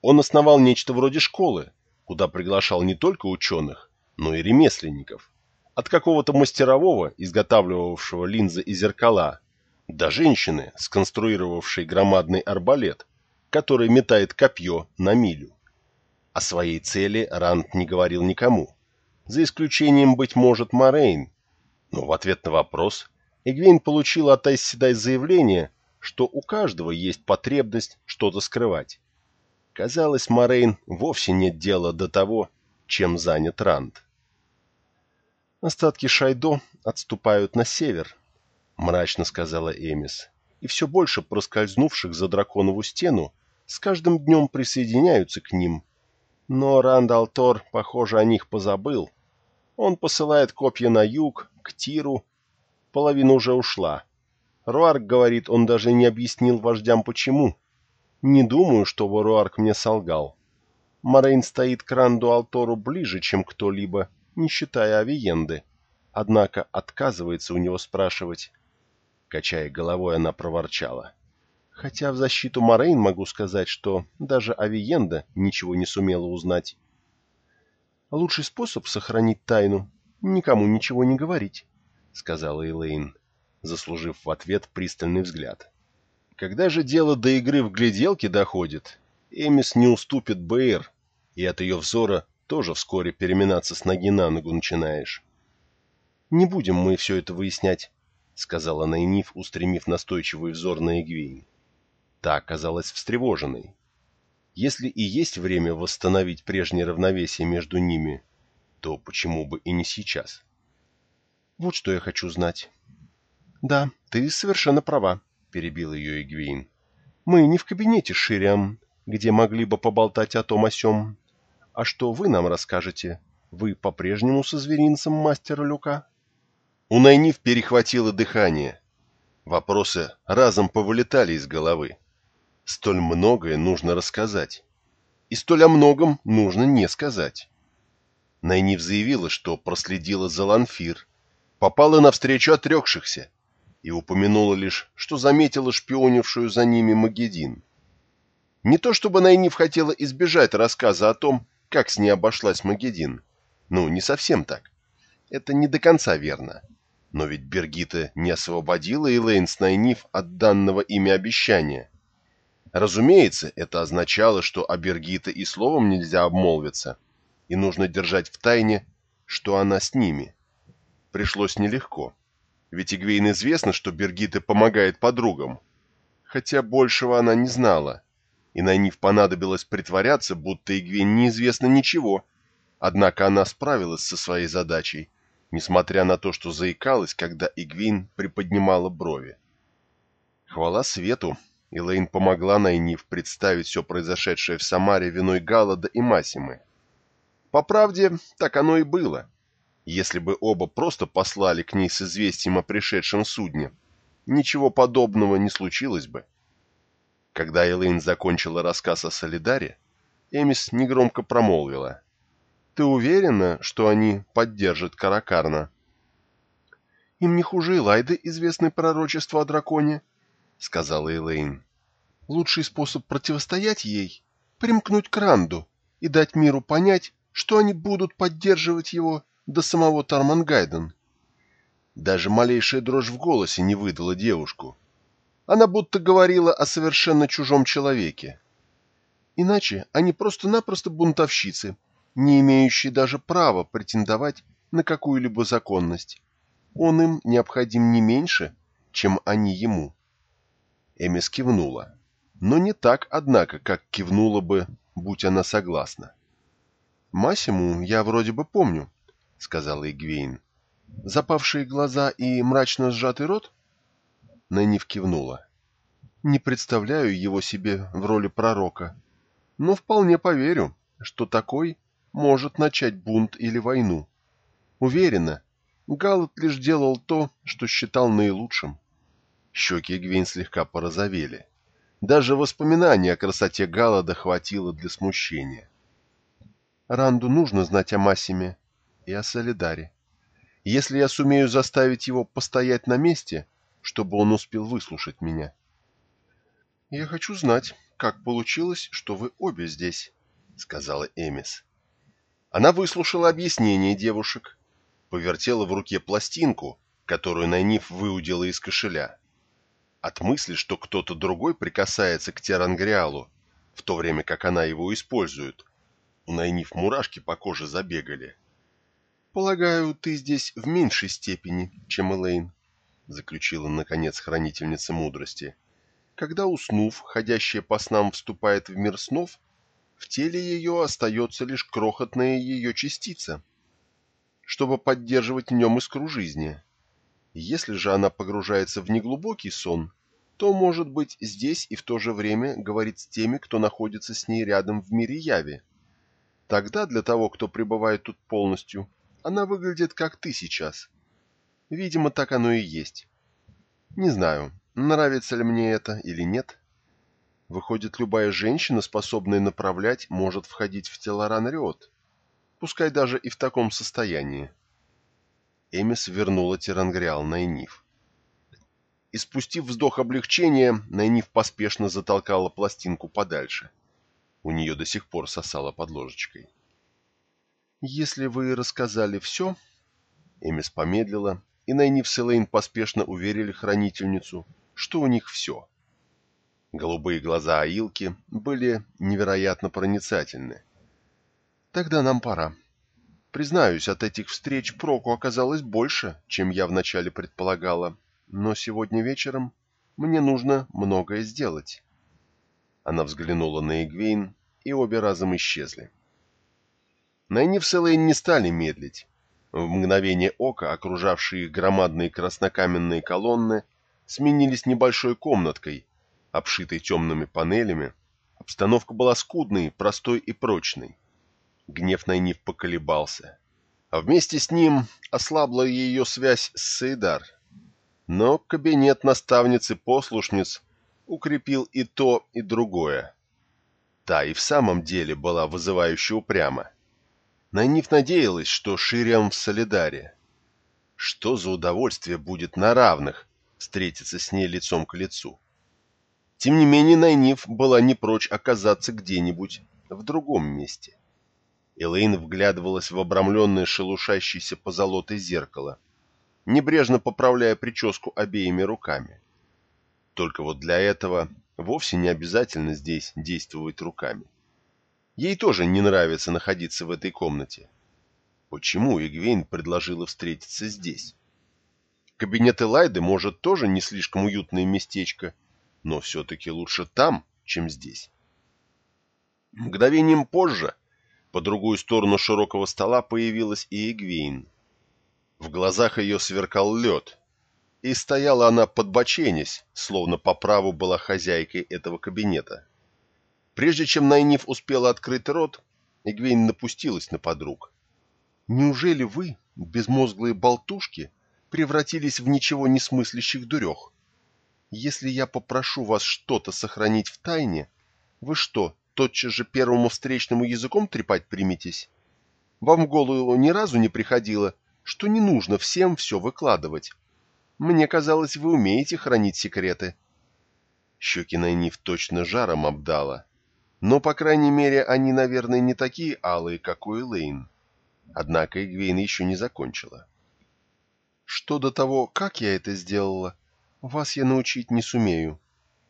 Он основал нечто вроде школы, куда приглашал не только ученых, но и ремесленников. От какого-то мастерового, изготавливавшего линзы и зеркала, до женщины, сконструировавшей громадный арбалет, который метает копье на милю. О своей цели Ранд не говорил никому, за исключением, быть может, Морейн. Но в ответ на вопрос Эгвейн получила от Айсседай заявление, что у каждого есть потребность что-то скрывать. Казалось, Морейн вовсе нет дела до того, чем занят Ранд. «Остатки Шайдо отступают на север», — мрачно сказала Эмис, «и все больше проскользнувших за драконову стену с каждым днем присоединяются к ним, но Рандалтор, похоже, о них позабыл. Он посылает копья на юг, к Тиру. Половина уже ушла. Руарк говорит, он даже не объяснил вождям почему. Не думаю, что Руарк мне солгал. Морейн стоит к Ранду Алтору ближе, чем кто-либо, не считая Авиенды. Однако отказывается у него спрашивать. Качая головой, она проворчала. Хотя в защиту Морейн могу сказать, что даже Авиенда ничего не сумела узнать. Лучший способ сохранить тайну — никому ничего не говорить, — сказала Элейн, заслужив в ответ пристальный взгляд. Когда же дело до игры в гляделки доходит, Эмис не уступит Бэйр, и от ее взора тоже вскоре переминаться с ноги на ногу начинаешь. «Не будем мы все это выяснять», — сказала Найниф, устремив настойчивый взор на Эгвейн. Та оказалась встревоженной. Если и есть время восстановить прежнее равновесие между ними, то почему бы и не сейчас? Вот что я хочу знать. Да, ты совершенно права, перебил ее Эгвейн. Мы не в кабинете Шириам, где могли бы поболтать о том о сём. А что вы нам расскажете? Вы по-прежнему со зверинцем мастера Люка? У Найниф перехватило дыхание. Вопросы разом повылетали из головы. Столь многое нужно рассказать. И столь о многом нужно не сказать. Найниф заявила, что проследила за Ланфир, попала навстречу отрекшихся и упомянула лишь, что заметила шпионившую за ними Магедин. Не то чтобы Найниф хотела избежать рассказа о том, как с ней обошлась Магедин. Ну, не совсем так. Это не до конца верно. Но ведь Бергита не освободила Элейн с Найниф от данного ими обещания. Разумеется, это означало, что о Бергита и словом нельзя обмолвиться, и нужно держать в тайне, что она с ними. Пришлось нелегко, ведь Игвейн известно, что Бергита помогает подругам, хотя большего она не знала, и на них понадобилось притворяться, будто Игвейн неизвестно ничего, однако она справилась со своей задачей, несмотря на то, что заикалась, когда Игвейн приподнимала брови. Хвала свету, Элейн помогла Найниф представить все произошедшее в Самаре виной Галлада и Масимы. По правде, так оно и было. Если бы оба просто послали к ней с известием о пришедшем судне, ничего подобного не случилось бы. Когда Элейн закончила рассказ о Солидаре, Эмис негромко промолвила. «Ты уверена, что они поддержат Каракарна?» «Им не хуже Элайды известны пророчества о драконе», — сказала Элейн. «Лучший способ противостоять ей — примкнуть к Ранду и дать миру понять, что они будут поддерживать его до самого Тармангайден». Даже малейшая дрожь в голосе не выдала девушку. Она будто говорила о совершенно чужом человеке. Иначе они просто-напросто бунтовщицы, не имеющие даже права претендовать на какую-либо законность. Он им необходим не меньше, чем они ему. Эмис кивнула. Но не так, однако, как кивнула бы, будь она согласна. «Масиму я вроде бы помню», — сказала Игвейн. «Запавшие глаза и мрачно сжатый рот?» Нэнив кивнула. «Не представляю его себе в роли пророка, но вполне поверю, что такой может начать бунт или войну. Уверена, Галат лишь делал то, что считал наилучшим». Щеки Игвейн слегка порозовели. Даже воспоминания о красоте Галлада хватило для смущения. Ранду нужно знать о Массиме и о Солидаре. Если я сумею заставить его постоять на месте, чтобы он успел выслушать меня. «Я хочу знать, как получилось, что вы обе здесь», — сказала Эмис. Она выслушала объяснение девушек, повертела в руке пластинку, которую Найниф выудила из кошеля. От мысли, что кто-то другой прикасается к Терангриалу, в то время как она его использует, у Найниф мурашки по коже забегали. «Полагаю, ты здесь в меньшей степени, чем Элейн», — заключила, наконец, хранительница мудрости. «Когда, уснув, ходящая по снам вступает в мир снов, в теле ее остается лишь крохотная ее частица, чтобы поддерживать в нем искру жизни. Если же она погружается в неглубокий сон, то, может быть, здесь и в то же время говорит с теми, кто находится с ней рядом в мире яви. Тогда для того, кто пребывает тут полностью, она выглядит как ты сейчас. Видимо, так оно и есть. Не знаю, нравится ли мне это или нет. Выходит, любая женщина, способная направлять, может входить в тело Ранриот, пускай даже и в таком состоянии. Эмис вернула Тирангриал Найниф. Испустив вздох облегчения, Найниф поспешно затолкала пластинку подальше. У нее до сих пор сосала под ложечкой. «Если вы рассказали все...» Эмис помедлила, и Найниф с Элейн поспешно уверили хранительницу, что у них все. Голубые глаза Аилки были невероятно проницательны. «Тогда нам пора», Признаюсь, от этих встреч проку оказалось больше, чем я вначале предполагала, но сегодня вечером мне нужно многое сделать. Она взглянула на Игвейн, и обе разом исчезли. Найниф с Элэйн не стали медлить. В мгновение ока окружавшие их громадные краснокаменные колонны сменились небольшой комнаткой, обшитой темными панелями. Обстановка была скудной, простой и прочной. Гнев Найниф поколебался. А вместе с ним ослабла ее связь с Сейдар. Но кабинет наставницы-послушниц укрепил и то, и другое. Та и в самом деле была вызывающе упряма. Найниф надеялась, что Шириам в Солидаре. Что за удовольствие будет на равных встретиться с ней лицом к лицу? Тем не менее, Найниф была не прочь оказаться где-нибудь в другом месте. Элэйн вглядывалась в обрамленное шелушащееся позолотой зеркало, небрежно поправляя прическу обеими руками. Только вот для этого вовсе не обязательно здесь действовать руками. Ей тоже не нравится находиться в этой комнате. Почему Игвейн предложила встретиться здесь? Кабинет Элайды, может, тоже не слишком уютное местечко, но все-таки лучше там, чем здесь. Мгновением позже по другую сторону широкого стола появилась и Эгвейн. В глазах ее сверкал лед, и стояла она подбоченясь, словно по праву была хозяйкой этого кабинета. Прежде чем Найниф успела открыть рот, Эгвейн напустилась на подруг. «Неужели вы, безмозглые болтушки, превратились в ничего не смыслящих дурех? Если я попрошу вас что-то сохранить в тайне, вы что, тотчас же первому встречному языком трепать приметесь? Вам в голову ни разу не приходило, что не нужно всем все выкладывать? Мне казалось, вы умеете хранить секреты. Щеки Найниф точно жаром обдала. Но, по крайней мере, они, наверное, не такие алые, как у Элейн. Однако Игвейн еще не закончила. Что до того, как я это сделала, вас я научить не сумею.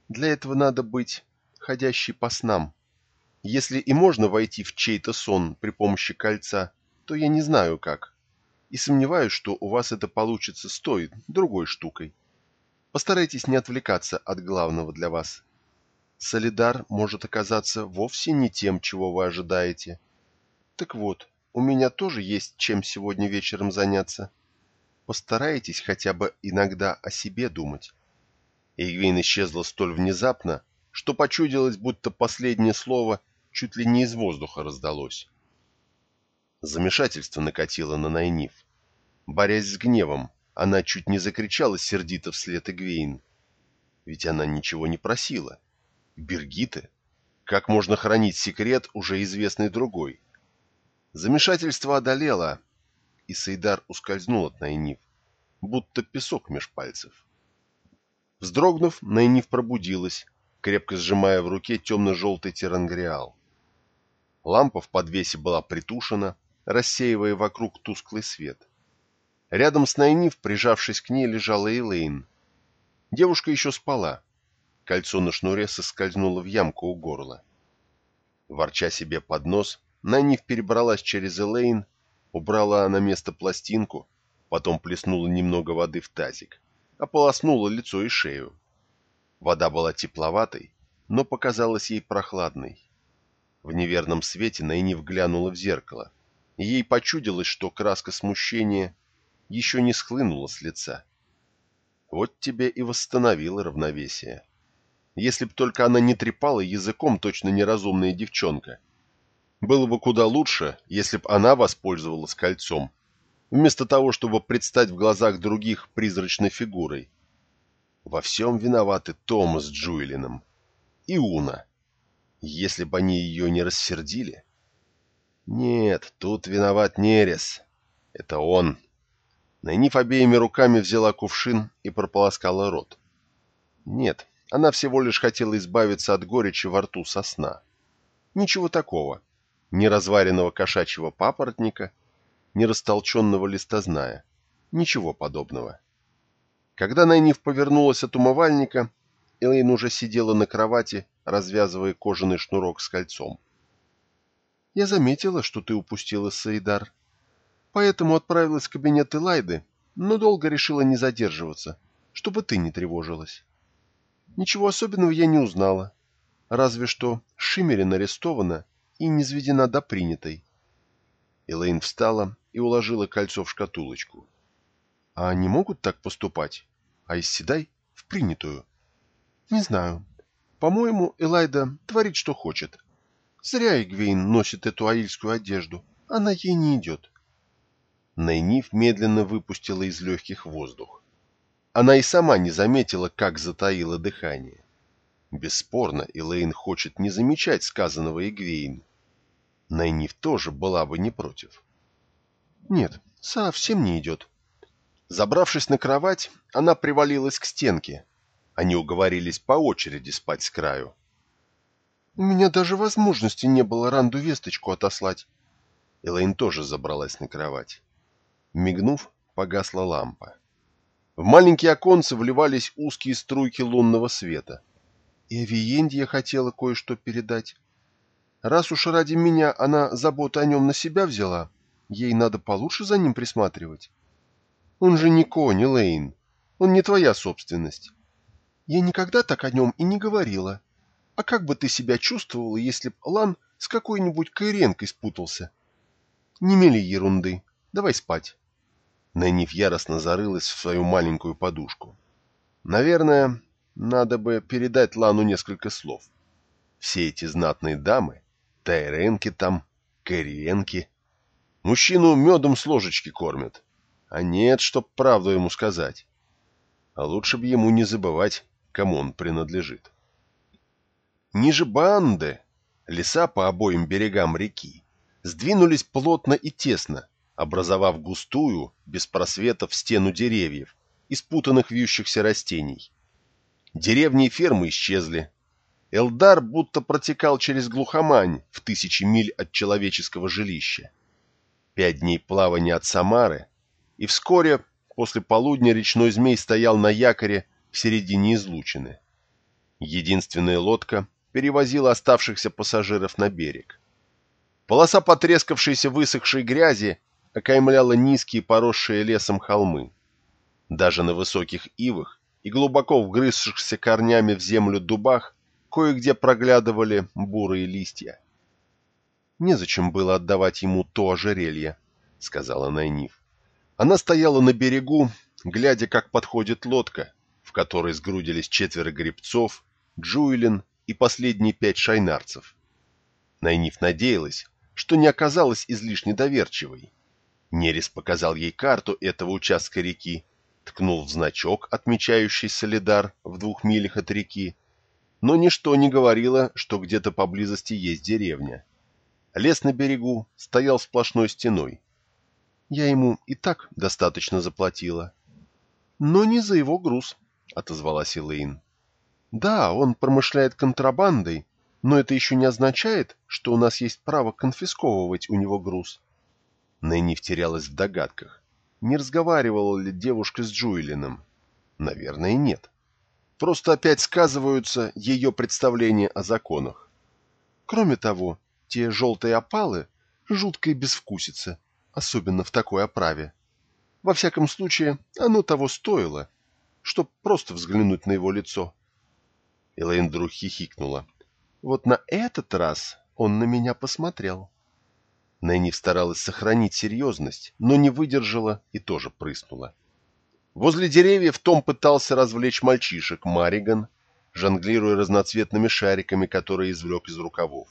Для этого надо быть ходящей по снам. Если и можно войти в чей-то сон при помощи кольца, то я не знаю как. И сомневаюсь, что у вас это получится с другой штукой. Постарайтесь не отвлекаться от главного для вас. Солидар может оказаться вовсе не тем, чего вы ожидаете. Так вот, у меня тоже есть чем сегодня вечером заняться. Постарайтесь хотя бы иногда о себе думать. Игвейн исчезла столь внезапно, что почудилось, будто последнее слово чуть ли не из воздуха раздалось. Замешательство накатило на Найниф. Борясь с гневом, она чуть не закричала сердито вслед Игвейн. Ведь она ничего не просила. Бергиты? Как можно хранить секрет, уже известный другой? Замешательство одолело, и Сейдар ускользнул от Найниф, будто песок меж пальцев. Вздрогнув, Найниф пробудилась, крепко сжимая в руке темно-желтый тирангриал. Лампа в подвесе была притушена, рассеивая вокруг тусклый свет. Рядом с Найниф, прижавшись к ней, лежала Элейн. Девушка еще спала. Кольцо на шнуре соскользнуло в ямку у горла. Ворча себе под нос, Найниф перебралась через Элейн, убрала на место пластинку, потом плеснула немного воды в тазик, ополоснула лицо и шею. Вода была тепловатой, но показалась ей прохладной. В неверном свете Найниф глянула в зеркало, ей почудилось, что краска смущения еще не схлынула с лица. Вот тебе и восстановила равновесие. Если б только она не трепала языком точно неразумная девчонка. Было бы куда лучше, если б она воспользовалась кольцом, вместо того, чтобы предстать в глазах других призрачной фигурой. Во всем виноваты Том с Джуэлином. И Уна. Если бы они ее не рассердили... Нет, тут виноват Нерес. Это он. Найниф обеими руками взяла кувшин и прополоскала рот. Нет, она всего лишь хотела избавиться от горечи во рту сосна. Ничего такого. Ни разваренного кошачьего папоротника, ни растолченного листозная. Ничего подобного. Когда Найниф повернулась от умывальника, Элейн уже сидела на кровати, развязывая кожаный шнурок с кольцом. «Я заметила, что ты упустила Саидар», Поэтому отправилась в кабинет Элайды, но долго решила не задерживаться, чтобы ты не тревожилась. Ничего особенного я не узнала, разве что Шимерин арестована и низведена до принятой. Элейн встала и уложила кольцо в шкатулочку. А они могут так поступать? А из Седай в принятую? Не знаю. По-моему, Элайда творит, что хочет. Зря Игвейн носит эту аильскую одежду. Она ей не идет. Найниф медленно выпустила из легких воздух. Она и сама не заметила, как затаила дыхание. Бесспорно, Элейн хочет не замечать сказанного Игвейн. Найниф тоже была бы не против. Нет, совсем не идет. Забравшись на кровать, она привалилась к стенке. Они уговорились по очереди спать с краю. У меня даже возможности не было Ранду весточку отослать. Элейн тоже забралась на кровать. Мигнув, погасла лампа. В маленькие оконцы вливались узкие струйки лунного света. И Авиенде хотела кое-что передать. Раз уж ради меня она заботу о нем на себя взяла, ей надо получше за ним присматривать. Он же не конь, Лейн. Он не твоя собственность. Я никогда так о нем и не говорила. А как бы ты себя чувствовала, если б Лан с какой-нибудь Кайренкой спутался? Не мели ерунды. Давай спать. Нэнниф яростно зарылась в свою маленькую подушку. Наверное, надо бы передать Лану несколько слов. Все эти знатные дамы, Тайренки там, Кэриенки, мужчину медом с ложечки кормят. А нет, чтоб правду ему сказать. А лучше бы ему не забывать, кому он принадлежит. Ниже банды, леса по обоим берегам реки, сдвинулись плотно и тесно, образовав густую, без просветов, стену деревьев и спутанных вьющихся растений. Деревни и фермы исчезли. Элдар будто протекал через глухомань в тысячи миль от человеческого жилища. Пять дней плавания от Самары, и вскоре, после полудня, речной змей стоял на якоре в середине излучины. Единственная лодка перевозила оставшихся пассажиров на берег. Полоса потрескавшейся высохшей грязи окаймляла низкие поросшие лесом холмы. Даже на высоких ивах и глубоко вгрызшихся корнями в землю дубах кое-где проглядывали бурые листья. «Незачем было отдавать ему то ожерелье», — сказала Найниф. Она стояла на берегу, глядя, как подходит лодка, в которой сгрудились четверо гребцов, Джуэлин и последние пять шайнарцев. Найниф надеялась, что не оказалась излишне доверчивой. Нерис показал ей карту этого участка реки, ткнул в значок, отмечающий Солидар в двух милях от реки, но ничто не говорило, что где-то поблизости есть деревня. Лес на берегу стоял сплошной стеной. Я ему и так достаточно заплатила. Но не за его груз, — отозвалась Элэйн. Да, он промышляет контрабандой, но это еще не означает, что у нас есть право конфисковывать у него груз. Нэнни втерялась в догадках. Не разговаривала ли девушка с Джуэлином? Наверное, нет. Просто опять сказываются ее представления о законах. Кроме того, те желтые опалы — жуткая безвкусица, особенно в такой оправе. Во всяком случае, оно того стоило, чтоб просто взглянуть на его лицо. Элэйн вдруг хихикнула. Вот на этот раз он на меня посмотрел. Нэнни старалась сохранить серьезность, но не выдержала и тоже прыснула. Возле деревьев Том пытался развлечь мальчишек Мариган, жонглируя разноцветными шариками, которые извлек из рукавов.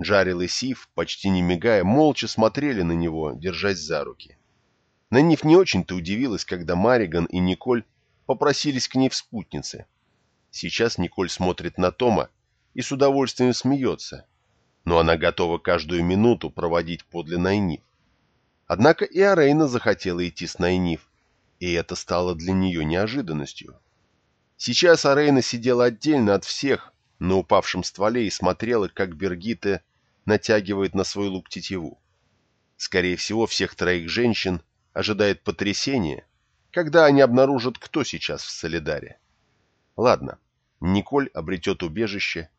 Джарил и Сив, почти не мигая, молча смотрели на него, держась за руки. Нанив не очень-то удивилась, когда Мариган и Николь попросились к ней в спутнице. Сейчас Николь смотрит на Тома и с удовольствием смеется, но она готова каждую минуту проводить подле Найниф. Однако и Арейна захотела идти с Найниф, и это стало для нее неожиданностью. Сейчас Арейна сидела отдельно от всех на упавшем стволе и смотрела, как Бергита натягивает на свой лук тетиву. Скорее всего, всех троих женщин ожидает потрясение, когда они обнаружат, кто сейчас в Солидаре. Ладно, Николь обретет убежище,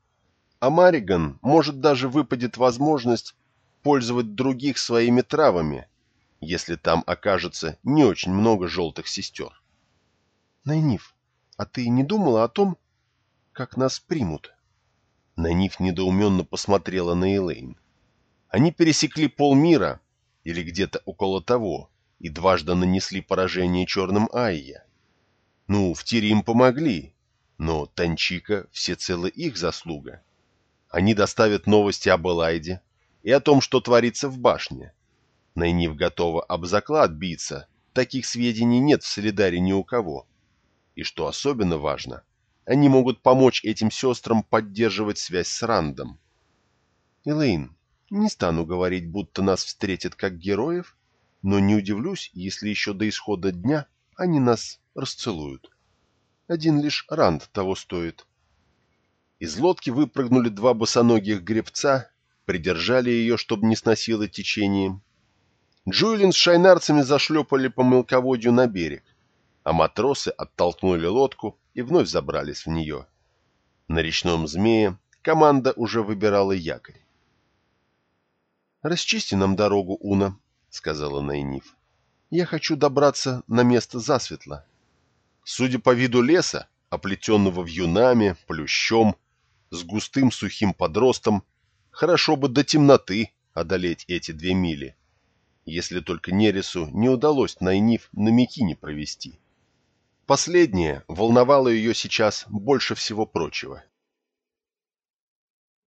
а Мариган, может, даже выпадет возможность пользовать других своими травами, если там окажется не очень много желтых сестер. Найниф, а ты не думала о том, как нас примут? Найниф недоуменно посмотрела на Элейн. Они пересекли полмира, или где-то около того, и дважды нанесли поражение черным Айя. Ну, в тире им помогли, но Танчика всецело их заслуга. Они доставят новости об Элайде и о том, что творится в башне. Найниф готова об заклад биться, таких сведений нет в Солидаре ни у кого. И что особенно важно, они могут помочь этим сестрам поддерживать связь с Рандом. Элейн, не стану говорить, будто нас встретят как героев, но не удивлюсь, если еще до исхода дня они нас расцелуют. Один лишь Ранд того стоит. Из лодки выпрыгнули два босоногих гребца, придержали ее, чтобы не сносило течением. Джуэлин с шайнарцами зашлепали по мелководью на берег, а матросы оттолкнули лодку и вновь забрались в нее. На речном змее команда уже выбирала якорь. «Расчисти нам дорогу, Уна», — сказала Найниф. «Я хочу добраться на место засветла». Судя по виду леса, оплетенного вьюнами, плющом, с густым сухим подростом, хорошо бы до темноты одолеть эти две мили, если только Нересу не удалось Найниф на Микине провести. Последнее волновало ее сейчас больше всего прочего.